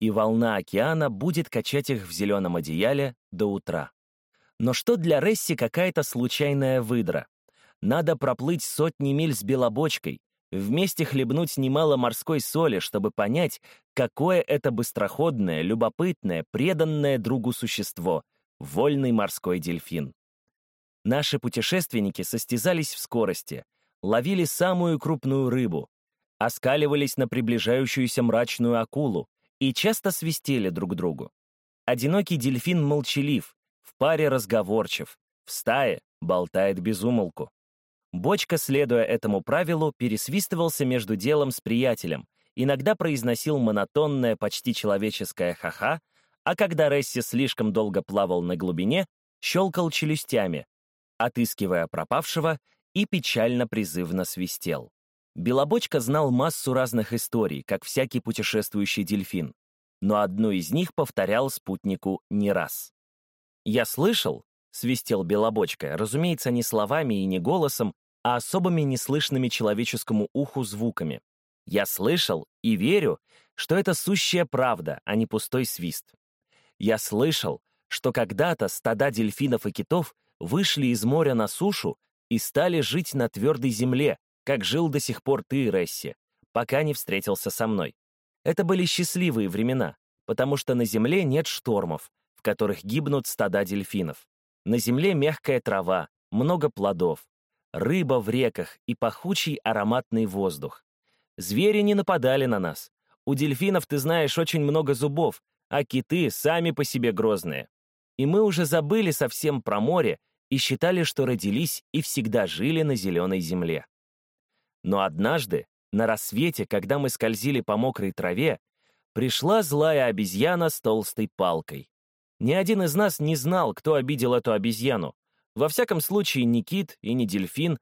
и волна океана будет качать их в зеленом одеяле до утра. Но что для Ресси какая-то случайная выдра? Надо проплыть сотни миль с белобочкой, вместе хлебнуть немало морской соли, чтобы понять, какое это быстроходное, любопытное, преданное другу существо — вольный морской дельфин. Наши путешественники состязались в скорости — ловили самую крупную рыбу, оскаливались на приближающуюся мрачную акулу и часто свистели друг другу. Одинокий дельфин молчалив, в паре разговорчив, в стае болтает без умолку. Бочка, следуя этому правилу, пересвистывался между делом с приятелем, иногда произносил монотонное, почти человеческое ха-ха, а когда Ресси слишком долго плавал на глубине, щелкал челюстями, отыскивая пропавшего и печально-призывно свистел. Белобочка знал массу разных историй, как всякий путешествующий дельфин, но одну из них повторял спутнику не раз. «Я слышал», — свистел Белобочка, разумеется, не словами и не голосом, а особыми неслышными человеческому уху звуками. «Я слышал и верю, что это сущая правда, а не пустой свист. Я слышал, что когда-то стада дельфинов и китов вышли из моря на сушу и стали жить на твердой земле, как жил до сих пор ты, Ресси, пока не встретился со мной. Это были счастливые времена, потому что на земле нет штормов, в которых гибнут стада дельфинов. На земле мягкая трава, много плодов, рыба в реках и пахучий ароматный воздух. Звери не нападали на нас. У дельфинов, ты знаешь, очень много зубов, а киты сами по себе грозные. И мы уже забыли совсем про море и считали, что родились и всегда жили на зеленой земле. Но однажды, на рассвете, когда мы скользили по мокрой траве, пришла злая обезьяна с толстой палкой. Ни один из нас не знал, кто обидел эту обезьяну. Во всяком случае, не кит и не дельфин,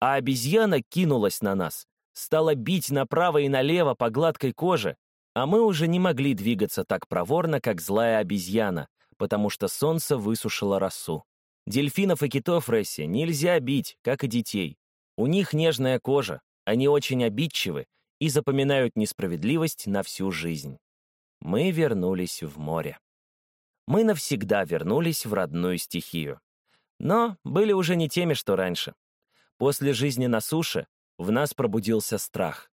а обезьяна кинулась на нас, стала бить направо и налево по гладкой коже, а мы уже не могли двигаться так проворно, как злая обезьяна, потому что солнце высушило росу. Дельфинов и китов, Ресси, нельзя бить, как и детей. У них нежная кожа, они очень обидчивы и запоминают несправедливость на всю жизнь. Мы вернулись в море. Мы навсегда вернулись в родную стихию. Но были уже не теми, что раньше. После жизни на суше в нас пробудился страх.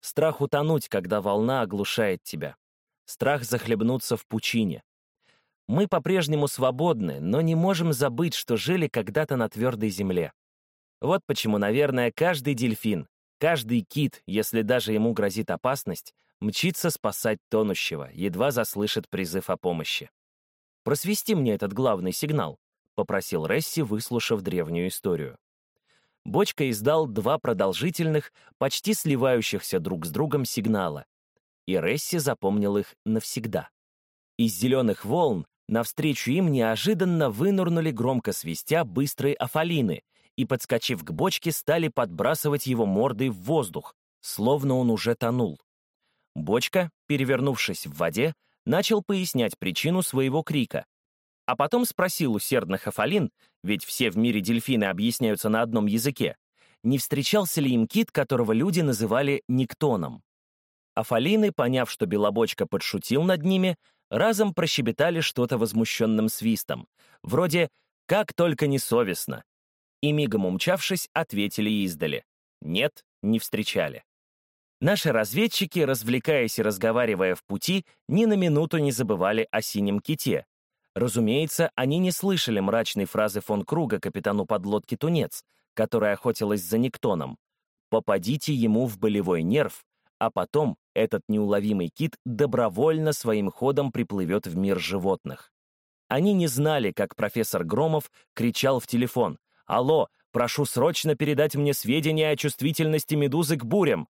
Страх утонуть, когда волна оглушает тебя. Страх захлебнуться в пучине. Мы по-прежнему свободны, но не можем забыть, что жили когда-то на твердой земле. Вот почему, наверное, каждый дельфин, каждый кит, если даже ему грозит опасность, мчится спасать тонущего, едва заслышит призыв о помощи. «Просвести мне этот главный сигнал», — попросил Ресси, выслушав древнюю историю. Бочка издал два продолжительных, почти сливающихся друг с другом сигнала, и Ресси запомнил их навсегда. Из зеленых волн Навстречу им неожиданно вынурнули громко свистя быстрые афалины и, подскочив к бочке, стали подбрасывать его мордой в воздух, словно он уже тонул. Бочка, перевернувшись в воде, начал пояснять причину своего крика. А потом спросил усердных афалин, ведь все в мире дельфины объясняются на одном языке, не встречался ли им кит, которого люди называли никтоном. Афалины, поняв, что Белобочка подшутил над ними, разом прощебетали что-то возмущенным свистом, вроде «как только не совестно», и мигом умчавшись, ответили издали. Нет, не встречали. Наши разведчики, развлекаясь и разговаривая в пути, ни на минуту не забывали о синем ките. Разумеется, они не слышали мрачной фразы фон Круга капитану подлодки «Тунец», которая охотилась за Никтоном. «Попадите ему в болевой нерв, а потом этот неуловимый кит добровольно своим ходом приплывет в мир животных». Они не знали, как профессор Громов кричал в телефон «Алло, прошу срочно передать мне сведения о чувствительности медузы к бурям!»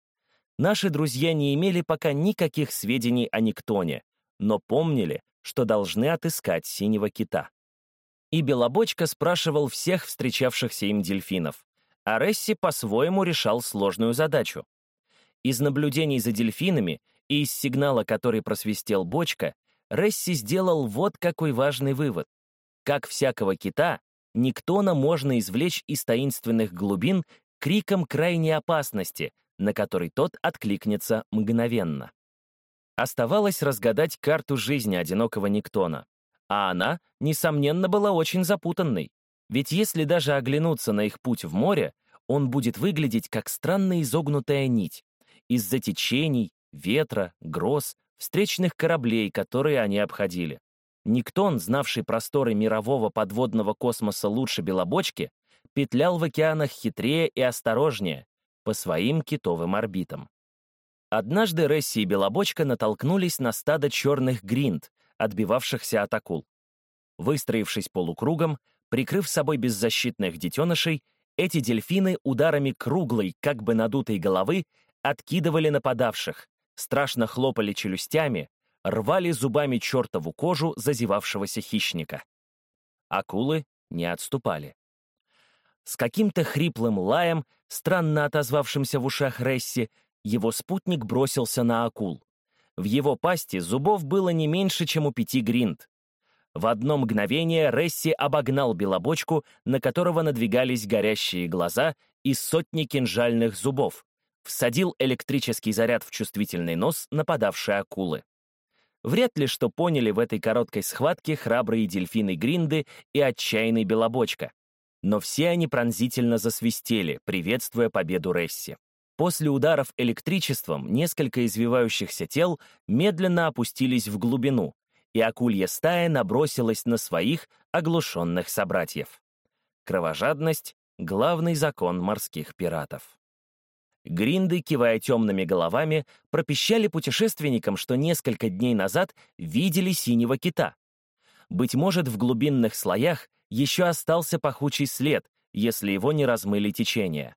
Наши друзья не имели пока никаких сведений о Никтоне, но помнили, что должны отыскать синего кита. И Белобочка спрашивал всех встречавшихся им дельфинов, а Ресси по-своему решал сложную задачу. Из наблюдений за дельфинами и из сигнала, который просвистел бочка, Ресси сделал вот какой важный вывод. Как всякого кита, Никтона можно извлечь из таинственных глубин криком крайней опасности, на который тот откликнется мгновенно. Оставалось разгадать карту жизни одинокого Никтона, а она, несомненно, была очень запутанной, ведь если даже оглянуться на их путь в море, он будет выглядеть как странно изогнутая нить из-за течений, ветра, гроз, встречных кораблей, которые они обходили. Никтон, знавший просторы мирового подводного космоса лучше Белобочки, петлял в океанах хитрее и осторожнее, по своим китовым орбитам. Однажды Ресси и Белобочка натолкнулись на стадо черных гринд, отбивавшихся от акул. Выстроившись полукругом, прикрыв собой беззащитных детенышей, эти дельфины ударами круглой, как бы надутой головы откидывали нападавших, страшно хлопали челюстями, рвали зубами чертову кожу зазевавшегося хищника. Акулы не отступали. С каким-то хриплым лаем, странно отозвавшимся в ушах Ресси, его спутник бросился на акул. В его пасти зубов было не меньше, чем у пяти гринд. В одно мгновение Ресси обогнал белобочку, на которого надвигались горящие глаза и сотни кинжальных зубов, всадил электрический заряд в чувствительный нос нападавшей акулы. Вряд ли что поняли в этой короткой схватке храбрые дельфины Гринды и отчаянный Белобочка. Но все они пронзительно засвистели, приветствуя победу Ресси. После ударов электричеством несколько извивающихся тел медленно опустились в глубину, и акулья стая набросилась на своих оглушенных собратьев. Кровожадность — главный закон морских пиратов. Гринды, кивая темными головами, пропищали путешественникам, что несколько дней назад видели синего кита. Быть может, в глубинных слоях еще остался пахучий след, если его не размыли течение.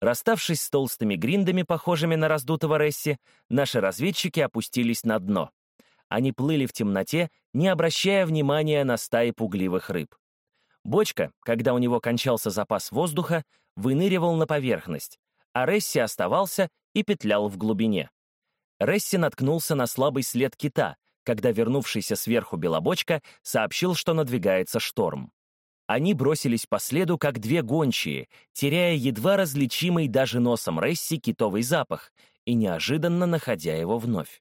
Расставшись с толстыми гриндами, похожими на раздутого Ресси, наши разведчики опустились на дно. Они плыли в темноте, не обращая внимания на стаи пугливых рыб. Бочка, когда у него кончался запас воздуха, выныривал на поверхность, а Ресси оставался и петлял в глубине. Ресси наткнулся на слабый след кита, когда вернувшийся сверху Белобочка сообщил, что надвигается шторм. Они бросились по следу, как две гончие, теряя едва различимый даже носом Ресси китовый запах и неожиданно находя его вновь.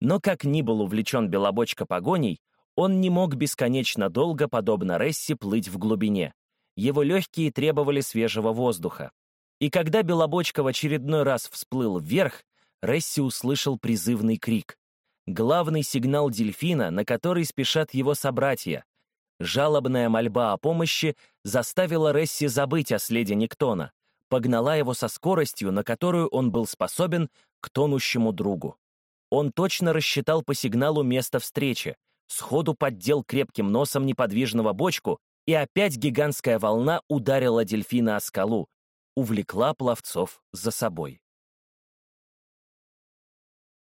Но как ни был увлечен Белобочка погоней, он не мог бесконечно долго, подобно Ресси, плыть в глубине. Его легкие требовали свежего воздуха. И когда Белобочка в очередной раз всплыл вверх, Ресси услышал призывный крик главный сигнал дельфина, на который спешат его собратья. Жалобная мольба о помощи заставила Ресси забыть о следе Никтона, погнала его со скоростью, на которую он был способен к тонущему другу. Он точно рассчитал по сигналу место встречи, сходу поддел крепким носом неподвижного бочку, и опять гигантская волна ударила дельфина о скалу, увлекла пловцов за собой.